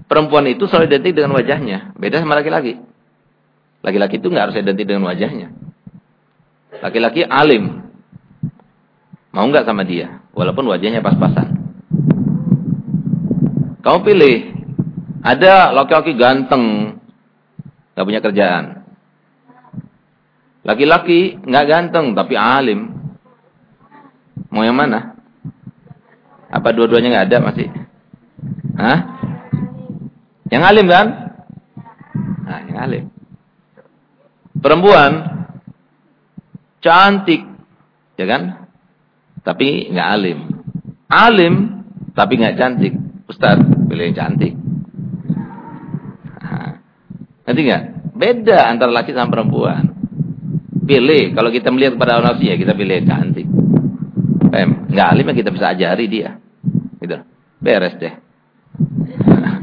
perempuan itu selalu identik dengan wajahnya, beda sama laki-laki. Laki-laki itu nggak harus identik dengan wajahnya. Laki-laki alim. Mau nggak sama dia? Walaupun wajahnya pas-pasan. Kamu pilih. Ada laki-laki ganteng. nggak punya kerjaan. Laki-laki nggak ganteng tapi alim. Mau yang mana? Apa dua-duanya nggak ada masih? Hah? Yang alim kan? Nah, yang alim. Perempuan cantik, ya kan? Tapi nggak alim. Alim tapi nggak cantik. Ustaz, pilih yang cantik. Nah, nanti nggak? Beda antara laki sama perempuan. Pilih, kalau kita melihat kepada orang ya kita pilih cantik. Pem, nggak alim ya kita bisa ajari dia. Gitu. Beres deh.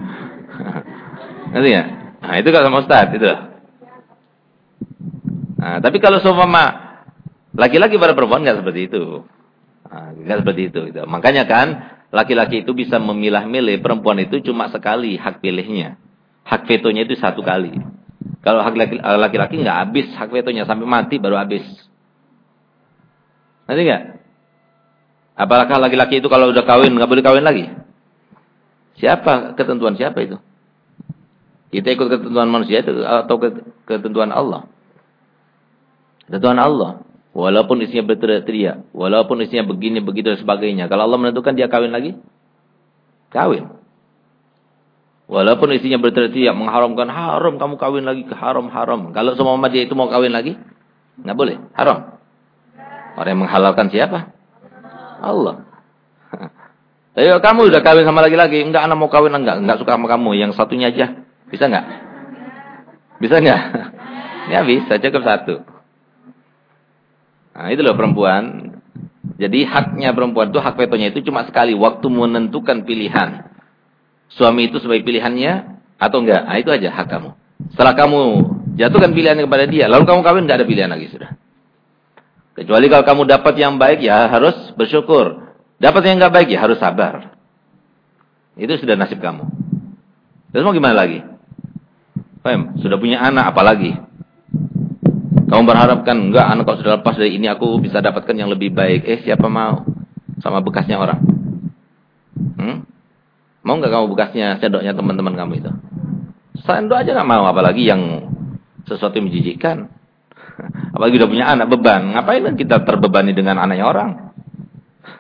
Nanti ya? Nah, itu kalau sama Ustaz, itu. Nah, tapi kalau seumpama laki-laki pada perempuan nggak seperti itu. Nah, nggak seperti itu. Gitu. Makanya kan laki-laki itu bisa memilah-milih, perempuan itu cuma sekali hak pilihnya. Hak vetonya itu satu kali. Kalau hak laki-laki nggak habis hak vetonya sampai mati baru habis. Nanti nggak? Apakah laki-laki itu kalau udah kawin nggak boleh kawin lagi? Siapa ketentuan siapa itu? Kita ikut ketentuan manusia itu atau ketentuan Allah? Ketentuan Allah. Walaupun isinya berteriak-teriak, walaupun isinya begini, begitu dan sebagainya. Kalau Allah menentukan dia kawin lagi, kawin. Walaupun isinya berteriak-teriak, mengharamkan haram, kamu kawin lagi ke haram-haram. Kalau semua dia itu mau kawin lagi, nggak boleh, haram. Orang yang menghalalkan siapa? Allah. Ayo kamu udah kawin sama lagi-lagi, enggak anak mau kawin enggak, enggak suka sama kamu, yang satunya aja. Bisa nggak? Bisa nggak? Ya bisa, cukup satu. Nah, itu loh perempuan. Jadi haknya perempuan itu, hak vetonya itu cuma sekali. Waktu menentukan pilihan. Suami itu sebagai pilihannya atau enggak. Nah, itu aja hak kamu. Setelah kamu jatuhkan pilihan kepada dia, lalu kamu kawin enggak ada pilihan lagi sudah. Kecuali kalau kamu dapat yang baik ya harus bersyukur. Dapat yang enggak baik ya harus sabar. Itu sudah nasib kamu. Terus mau gimana lagi? Paham? Sudah punya anak apalagi? Kamu berharapkan enggak anak kau sudah lepas dari ini aku bisa dapatkan yang lebih baik. Eh siapa mau sama bekasnya orang? Hmm? Mau enggak kamu bekasnya sendoknya teman-teman kamu itu? Sendok aja enggak mau apalagi yang sesuatu yang menjijikkan. Apalagi udah punya anak beban. Ngapain kita terbebani dengan anaknya orang?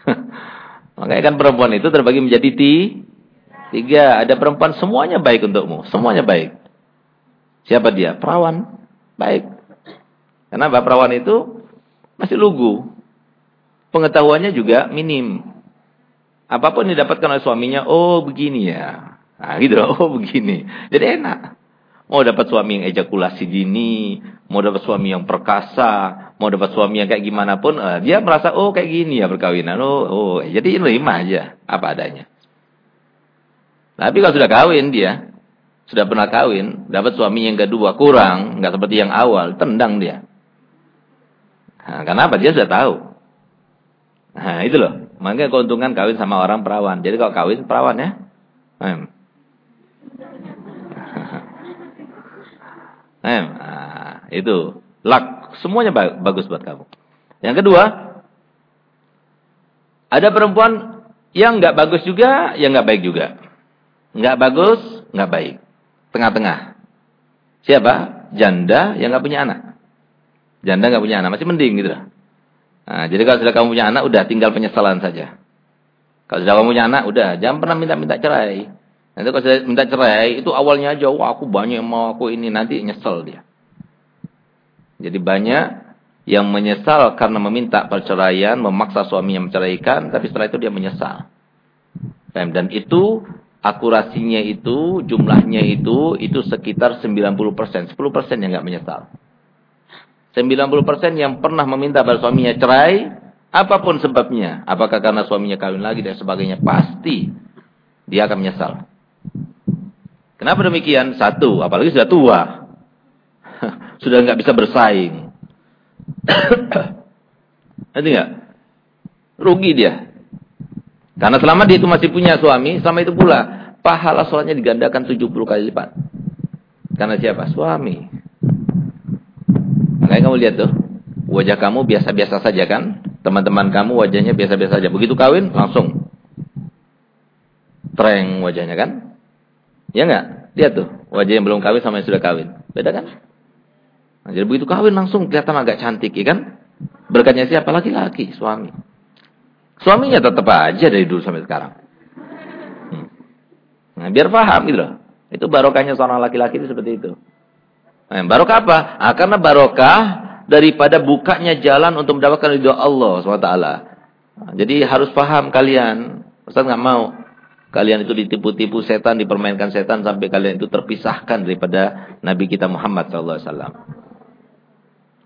Makanya kan perempuan itu terbagi menjadi tiga. Ada perempuan semuanya baik untukmu. Semuanya baik. Siapa dia? Perawan. Baik. Kenapa? Perawan itu masih lugu. Pengetahuannya juga minim. Apa pun didapatkan oleh suaminya, oh begini ya. Nah gitu loh, oh begini. Jadi enak. Mau dapat suami yang ejakulasi dini, mau dapat suami yang perkasa, mau dapat suami yang kayak gimana pun, uh, dia merasa, oh kayak gini ya perkawinan. Oh, oh. jadi nerima aja, apa adanya. Tapi kalau sudah kawin dia, sudah pernah kawin, dapat suami yang kedua kurang, nggak seperti yang awal, tendang dia. Nah, kenapa? Dia sudah tahu. Nah, itu loh. Makanya keuntungan kawin sama orang perawan. Jadi kalau kawin perawan ya. Hmm. Nah, itu. Lak. Semuanya bagus buat kamu. Yang kedua. Ada perempuan yang nggak bagus juga, yang nggak baik juga. Nggak bagus, nggak baik tengah-tengah. Siapa? Janda yang nggak punya anak. Janda nggak punya anak, masih mending gitu Nah, jadi kalau sudah kamu punya anak, udah tinggal penyesalan saja. Kalau sudah kamu punya anak, udah jangan pernah minta-minta cerai. Nanti kalau sudah minta cerai, itu awalnya aja, wah aku banyak yang mau aku ini, nanti nyesel dia. Jadi banyak yang menyesal karena meminta perceraian, memaksa suaminya menceraikan, tapi setelah itu dia menyesal. Dan itu akurasinya itu, jumlahnya itu, itu sekitar 90%. 10% yang nggak menyesal. 90% yang pernah meminta pada suaminya cerai, apa pun sebabnya. Apakah karena suaminya kawin lagi dan sebagainya, pasti dia akan menyesal. Kenapa demikian? Satu, apalagi sudah tua. sudah nggak bisa bersaing. Nanti nggak? Rugi dia. Karena selama dia itu masih punya suami, selama itu pula pahala sholatnya digandakan 70 kali lipat. Karena siapa? Suami. Makanya kamu lihat tuh, wajah kamu biasa-biasa saja kan? Teman-teman kamu wajahnya biasa-biasa saja. Begitu kawin langsung treng wajahnya kan? Ya enggak? Lihat tuh, wajah yang belum kawin sama yang sudah kawin. Beda kan? Nah, jadi begitu kawin langsung kelihatan agak cantik, ya kan? Berkatnya siapa? Laki-laki, suami. Suaminya tetap aja dari dulu sampai sekarang. Hmm. Nah, biar paham gitu loh. Itu barokahnya seorang laki-laki itu seperti itu. Nah, barokah apa? Ah, karena barokah daripada bukanya jalan untuk mendapatkan ridho Allah SWT. Nah, jadi harus paham kalian. Ustaz nggak mau kalian itu ditipu-tipu setan, dipermainkan setan sampai kalian itu terpisahkan daripada Nabi kita Muhammad SAW.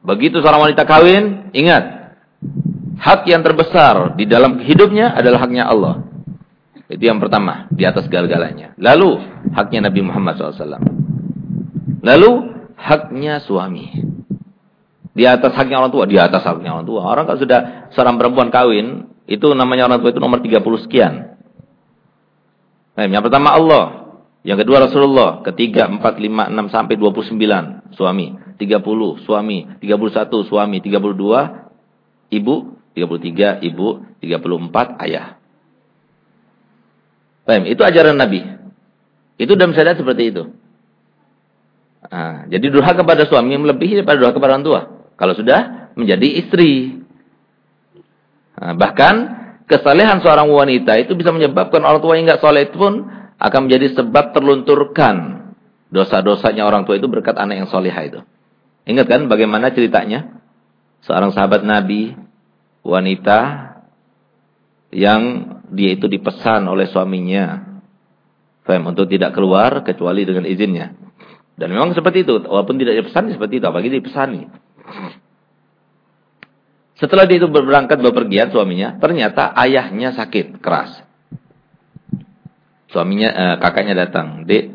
Begitu seorang wanita kawin, ingat hak yang terbesar di dalam hidupnya adalah haknya Allah. Itu yang pertama, di atas segala-galanya. Lalu, haknya Nabi Muhammad SAW. Lalu, haknya suami. Di atas haknya orang tua, di atas haknya orang tua. Orang kalau sudah seorang perempuan kawin, itu namanya orang tua itu nomor 30 sekian. Nah, yang pertama Allah. Yang kedua Rasulullah. Ketiga, empat, lima, enam, sampai dua puluh sembilan. Suami. Tiga puluh, suami. Tiga puluh satu, suami. Tiga puluh dua, ibu. Tiga puluh tiga, ibu. Tiga puluh empat, ayah. Paham? Itu ajaran Nabi. Itu dalam syariat seperti itu. Nah, jadi durhaka kepada suami melebihi daripada durhaka kepada orang tua. Kalau sudah menjadi istri. Nah, bahkan kesalehan seorang wanita itu bisa menyebabkan orang tua yang enggak soleh pun akan menjadi sebab terlunturkan dosa-dosanya orang tua itu berkat anak yang solehah itu. Ingat kan bagaimana ceritanya? Seorang sahabat Nabi, wanita yang dia itu dipesan oleh suaminya. Untuk tidak keluar kecuali dengan izinnya. Dan memang seperti itu. Walaupun tidak dipesan seperti itu. Apalagi dipesani. Setelah dia itu berangkat bepergian suaminya. Ternyata ayahnya sakit keras. Suaminya, eh, kakaknya datang. Dek,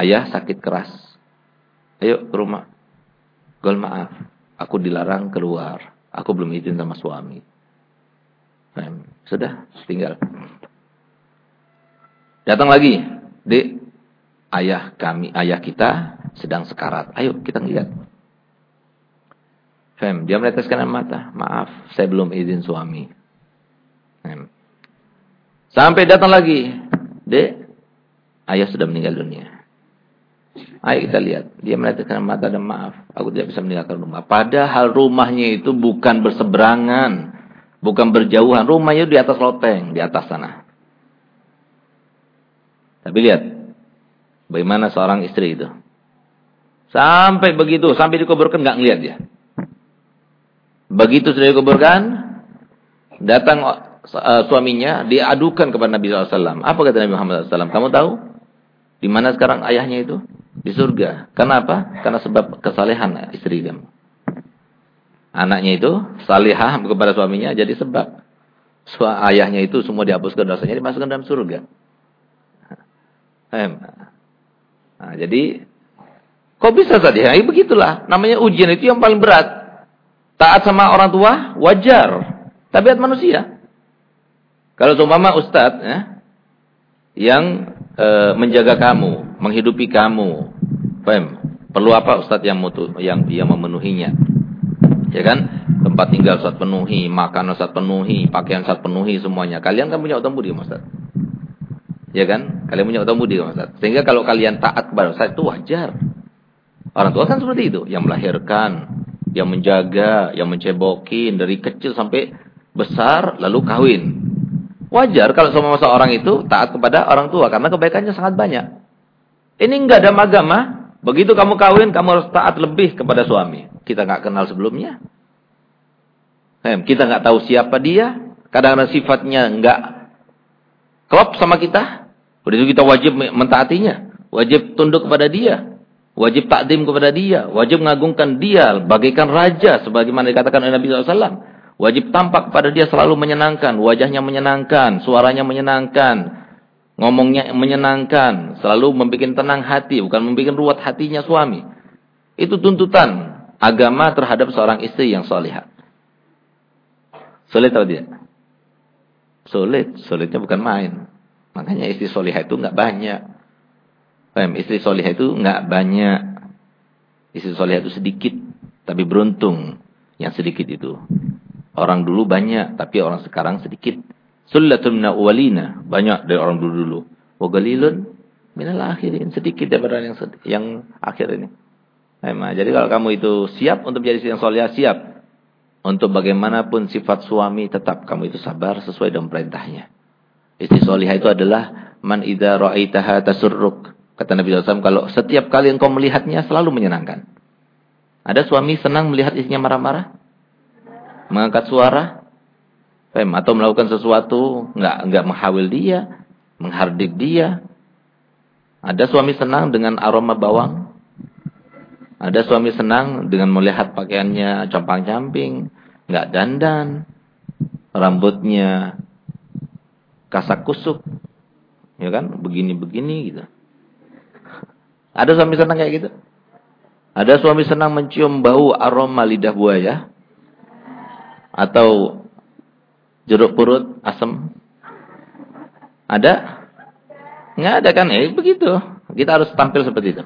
ayah sakit keras. Ayo ke rumah. Gol maaf. Aku dilarang keluar. Aku belum izin sama suami. Sudah, tinggal. Datang lagi, Dek, ayah kami, ayah kita sedang sekarat. Ayo kita lihat. Fem, dia meneteskan mata. Maaf, saya belum izin suami. Fem. Sampai datang lagi. Dek, ayah sudah meninggal dunia. Ayo kita lihat. Dia meneteskan mata dan maaf. Aku tidak bisa meninggalkan rumah. Padahal rumahnya itu bukan berseberangan. Bukan berjauhan. Rumahnya di atas loteng. Di atas sana. Tapi lihat. Bagaimana seorang istri itu. Sampai begitu. Sampai dikuburkan nggak ngelihat dia. Begitu sudah dikuburkan. Datang uh, suaminya. Diadukan kepada Nabi SAW. Apa kata Nabi Muhammad SAW? Kamu tahu? Di mana sekarang ayahnya itu? Di surga. Kenapa? Karena sebab kesalehan istri kamu anaknya itu salihah kepada suaminya jadi sebab ayahnya itu semua dihapuskan dosanya dimasukkan dalam surga. Nah, jadi kok bisa saja? Ya, begitulah. Namanya ujian itu yang paling berat. Taat sama orang tua wajar. Tabiat manusia. Kalau seumpama ustadz ya, yang e, menjaga kamu, menghidupi kamu, paham? Perlu apa ustadz yang mutu, yang yang memenuhinya? Ya kan? Tempat tinggal saat penuhi, makan saat penuhi, pakaian saat penuhi semuanya. Kalian kan punya utang budi, Ustaz. Ya kan? Kalian punya utang budi, Ustaz. Sehingga kalau kalian taat kepada Ustaz itu wajar. Orang tua kan seperti itu, yang melahirkan, yang menjaga, yang mencebokin dari kecil sampai besar lalu kawin. Wajar kalau semua masa orang itu taat kepada orang tua karena kebaikannya sangat banyak. Ini enggak ada agama, begitu kamu kawin kamu harus taat lebih kepada suami kita nggak kenal sebelumnya. Kita nggak tahu siapa dia. Kadang-kadang sifatnya nggak klop sama kita. Begitu kita wajib mentaatinya. Wajib tunduk kepada dia. Wajib takdim kepada dia. Wajib mengagungkan dia. Bagaikan raja. Sebagaimana dikatakan oleh Nabi SAW. Wajib tampak kepada dia selalu menyenangkan. Wajahnya menyenangkan. Suaranya menyenangkan. Ngomongnya menyenangkan. Selalu membuat tenang hati. Bukan membuat ruwet hatinya suami. Itu tuntutan agama terhadap seorang istri yang solihah. Sulit atau tidak? Sulit. Sulitnya bukan main. Makanya istri solihah itu nggak banyak. Paham? Istri solihah itu nggak banyak. Istri solihah itu sedikit. Tapi beruntung yang sedikit itu. Orang dulu banyak, tapi orang sekarang sedikit. Sullatun awalina, banyak dari orang dulu-dulu. Wa galilun minal akhirin, sedikit daripada yang yang akhir ini. Emang, jadi kalau kamu itu siap untuk menjadi istri yang soleh, siap. Untuk bagaimanapun sifat suami, tetap kamu itu sabar sesuai dengan perintahnya. Istri solihah itu adalah man idza ra'aitaha tasurruk. Kata Nabi SAW, kalau setiap kali engkau melihatnya selalu menyenangkan. Ada suami senang melihat istrinya marah-marah? Mengangkat suara? Fem, atau melakukan sesuatu, enggak enggak menghawil dia, menghardik dia. Ada suami senang dengan aroma bawang? Ada suami senang dengan melihat pakaiannya compang-camping, enggak dandan, rambutnya kasak kusuk, ya kan, begini-begini gitu. Ada suami senang kayak gitu? Ada suami senang mencium bau aroma lidah buaya? Atau jeruk purut asam? Ada? Nggak ada kan? Eh begitu. Kita harus tampil seperti itu.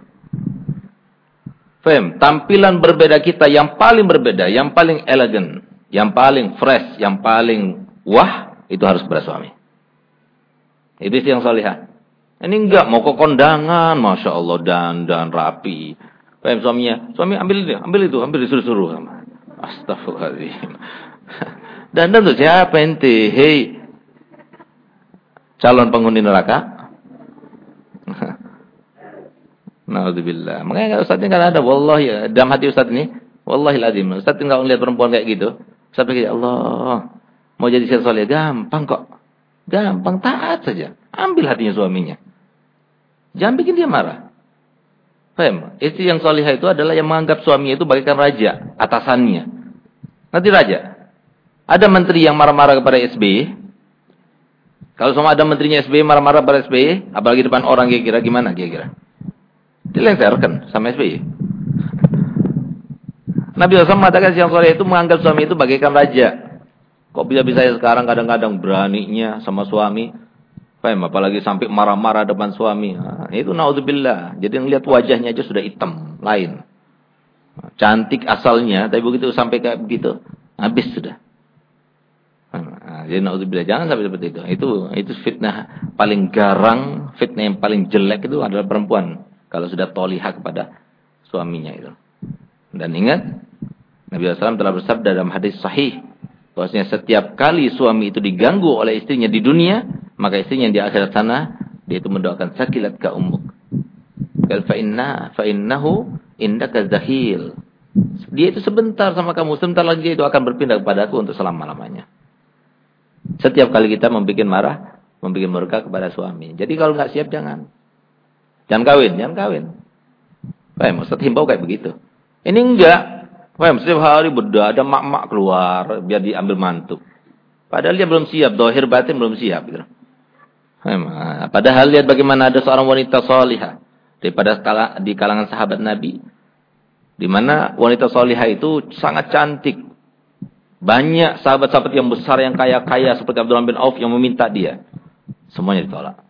Fem, tampilan berbeda kita yang paling berbeda, yang paling elegan, yang paling fresh, yang paling wah, itu harus kepada suami. Itu yang salihah. Ini enggak mau ke kondangan, Masya Allah, dan dan rapi. Paham suaminya, suami ambil itu, ambil itu, ambil disuruh-suruh. Astagfirullahaladzim. Dan untuk siapa ente? Hei, calon penghuni neraka? Naudzubillah. Makanya Ustaz ini kan ada, wallahi, ya, dalam hati Ustaz ini, wallahi lazim. Ustaz enggak melihat perempuan kayak gitu. Ustaz pikir, Allah, mau jadi soleh gampang kok. Gampang, taat saja. Ambil hatinya suaminya. Jangan bikin dia marah. Paham? Istri yang solihah itu adalah yang menganggap suaminya itu bagaikan raja, atasannya. Nanti raja. Ada menteri yang marah-marah kepada SBY. Kalau sama ada menterinya SBY marah-marah kepada SBY, apalagi depan orang kira-kira gimana kira-kira? Dilengsarkan sama SBY. Nabi SAW mengatakan yang soleh itu menganggap suami itu bagaikan raja. Kok bisa-bisa sekarang kadang-kadang beraninya sama suami Paham? Apalagi sampai marah-marah depan suami. Nah, itu naudzubillah. Jadi ngelihat wajahnya aja sudah hitam, lain. Cantik asalnya, tapi begitu sampai kayak begitu, habis sudah. Nah, jadi naudzubillah jangan sampai seperti itu. Itu itu fitnah paling garang, fitnah yang paling jelek itu adalah perempuan kalau sudah toliha kepada suaminya itu. Dan ingat Nabi SAW telah bersabda dalam hadis sahih bahwasanya setiap kali suami itu diganggu oleh istrinya di dunia, maka istrinya di akhirat sana dia itu mendoakan sakilat ka ummuk. Kal fa inna fa innahu indaka zahil. Dia itu sebentar sama kamu, sebentar lagi dia itu akan berpindah kepadaku untuk selama-lamanya. Setiap kali kita membuat marah, membuat murka kepada suami. Jadi kalau nggak siap jangan. Jangan kawin, jangan kawin. Paham? Ustaz himbau kayak begitu. Ini enggak. Paham? Setiap hari berdoa ada mak-mak keluar biar diambil mantu. Padahal dia belum siap, dohir batin belum siap. Gitu. Padahal lihat bagaimana ada seorang wanita solihah daripada di kalangan sahabat Nabi, di mana wanita solihah itu sangat cantik. Banyak sahabat-sahabat yang besar yang kaya-kaya seperti Abdullah bin Auf yang meminta dia, semuanya ditolak.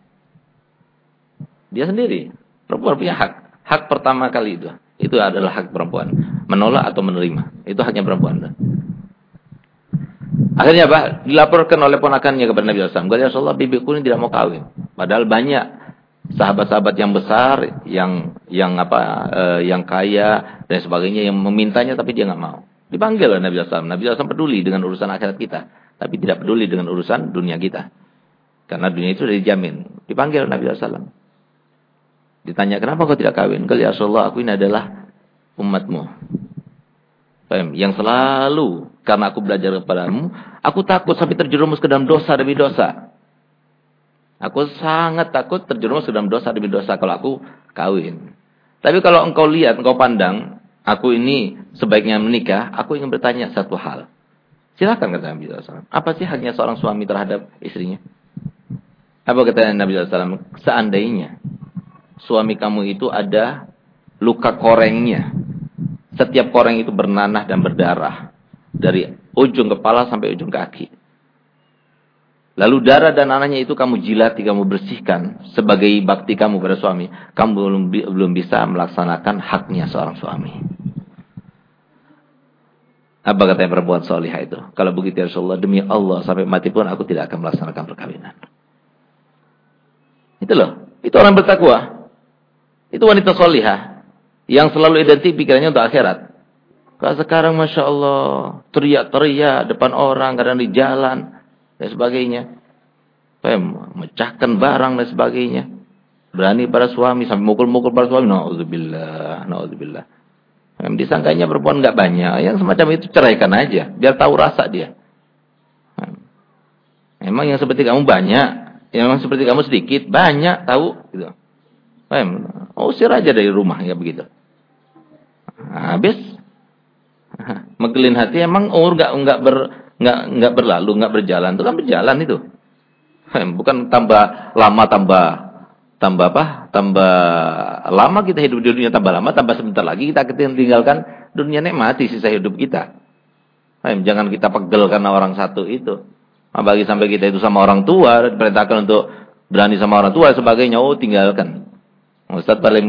Dia sendiri, perempuan punya hak. Hak pertama kali itu, itu adalah hak perempuan, menolak atau menerima. Itu haknya perempuan. Akhirnya apa? Dilaporkan oleh ponakannya kepada Nabi SAW. Ya Rasulullah, bibiku ini tidak mau kawin. Padahal banyak sahabat-sahabat yang besar, yang yang apa, uh, yang kaya dan sebagainya yang memintanya tapi dia nggak mau. Dipanggil oleh Nabi SAW. Nabi SAW peduli dengan urusan akhirat kita, tapi tidak peduli dengan urusan dunia kita. Karena dunia itu sudah dijamin. Dipanggil oleh Nabi SAW. Ditanya, kenapa kau tidak kawin? Kali ya Rasulullah, aku ini adalah umatmu. Yang selalu karena aku belajar kepadamu, aku takut sampai terjerumus ke dalam dosa demi dosa. Aku sangat takut terjerumus ke dalam dosa demi dosa kalau aku kawin. Tapi kalau engkau lihat, engkau pandang, aku ini sebaiknya menikah, aku ingin bertanya satu hal. Silakan kata Nabi SAW. Apa sih haknya seorang suami terhadap istrinya? Apa kata Nabi SAW? Seandainya suami kamu itu ada luka korengnya. Setiap koreng itu bernanah dan berdarah dari ujung kepala sampai ujung kaki. Lalu darah dan anaknya itu kamu jilati, kamu bersihkan sebagai bakti kamu pada suami. Kamu belum belum bisa melaksanakan haknya seorang suami. Apa kata yang perempuan solihah itu? Kalau begitu ya Rasulullah, demi Allah sampai mati pun aku tidak akan melaksanakan perkawinan. Itu loh. Itu orang bertakwa. Itu wanita solihah. Yang selalu identik pikirannya untuk akhirat. Kalau sekarang Masya Allah, teriak-teriak depan orang, kadang di jalan, dan sebagainya. Mecahkan barang dan sebagainya. Berani pada suami, sampai mukul-mukul pada suami. Na'udzubillah, na'udzubillah. Disangkanya perempuan nggak banyak. Yang semacam itu ceraikan aja. Biar tahu rasa dia. Emang yang seperti kamu banyak. Yang seperti kamu sedikit. Banyak tahu. Gitu. Oh, usir aja dari rumah. Ya begitu. Habis. Megelin hati. Emang umur nggak nggak ber nggak nggak berlalu, nggak berjalan. Itu kan berjalan itu. Bukan tambah lama tambah tambah apa? Tambah lama kita hidup di dunia tambah lama, tambah sebentar lagi kita tinggalkan dunia mati sisa hidup kita. Jangan kita pegel karena orang satu itu. Bagi sampai kita itu sama orang tua, diperintahkan untuk berani sama orang tua sebagainya, oh tinggalkan. Ustaz paling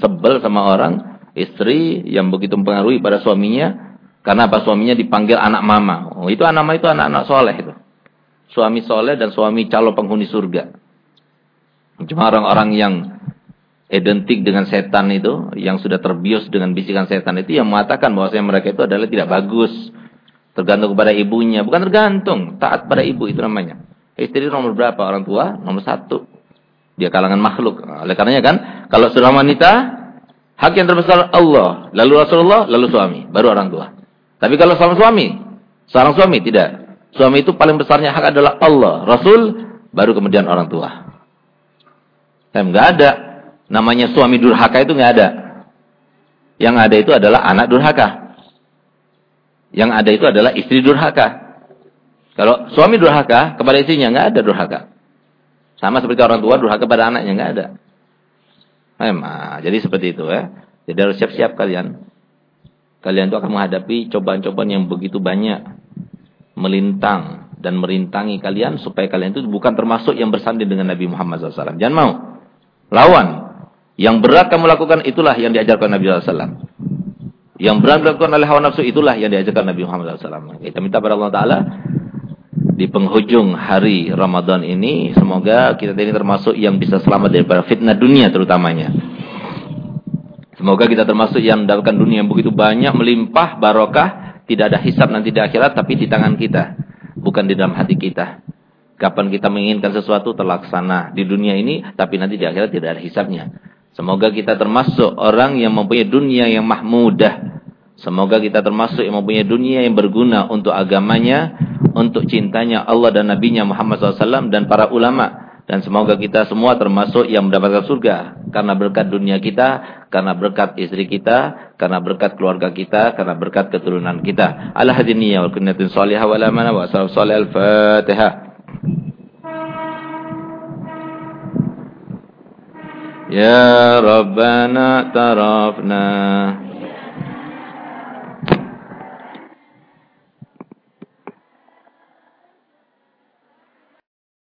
sebel sama orang istri yang begitu mempengaruhi pada suaminya karena apa suaminya dipanggil anak mama. Oh, itu anak mama itu anak-anak soleh itu. Suami soleh dan suami calon penghuni surga. Cuma orang-orang yang identik dengan setan itu, yang sudah terbius dengan bisikan setan itu, yang mengatakan bahwasanya mereka itu adalah tidak bagus. Tergantung kepada ibunya. Bukan tergantung, taat pada ibu itu namanya. Istri nomor berapa? Orang tua? Nomor satu. Dia kalangan makhluk. Oleh karenanya kan, kalau sudah wanita, hak yang terbesar Allah, lalu Rasulullah, lalu suami, baru orang tua. Tapi kalau sama suami, seorang suami tidak. Suami itu paling besarnya hak adalah Allah, Rasul, baru kemudian orang tua. Kan nggak ada. Namanya suami durhaka itu nggak ada. Yang ada itu adalah anak durhaka. Yang ada itu adalah istri durhaka. Kalau suami durhaka kepada istrinya nggak ada durhaka. Sama seperti orang tua durhaka pada anaknya nggak ada. Memang. Jadi seperti itu ya. Jadi harus siap-siap kalian. Kalian itu akan menghadapi cobaan-cobaan yang begitu banyak. Melintang dan merintangi kalian supaya kalian itu bukan termasuk yang bersanding dengan Nabi Muhammad SAW. Jangan mau. Lawan. Yang berat kamu lakukan itulah yang diajarkan Nabi SAW. Yang berat dilakukan oleh hawa nafsu itulah yang diajarkan Nabi Muhammad SAW. Kita minta pada Allah Ta'ala di penghujung hari Ramadan ini semoga kita ini termasuk yang bisa selamat daripada fitnah dunia terutamanya. Semoga kita termasuk yang mendapatkan dunia yang begitu banyak melimpah barokah, tidak ada hisap nanti di akhirat tapi di tangan kita, bukan di dalam hati kita. Kapan kita menginginkan sesuatu terlaksana di dunia ini, tapi nanti di akhirat tidak ada hisapnya. Semoga kita termasuk orang yang mempunyai dunia yang mahmudah. Semoga kita termasuk yang mempunyai dunia yang berguna untuk agamanya, untuk cintanya Allah dan Nabi-Nya Muhammad SAW dan para ulama. Dan semoga kita semua termasuk yang mendapatkan surga. Karena berkat dunia kita, karena berkat istri kita, karena berkat keluarga kita, karena berkat keturunan kita. Al-Hadiniya wa kunnatin salihah wa lamana wa salam salih al-Fatihah. Ya Rabbana tarafna.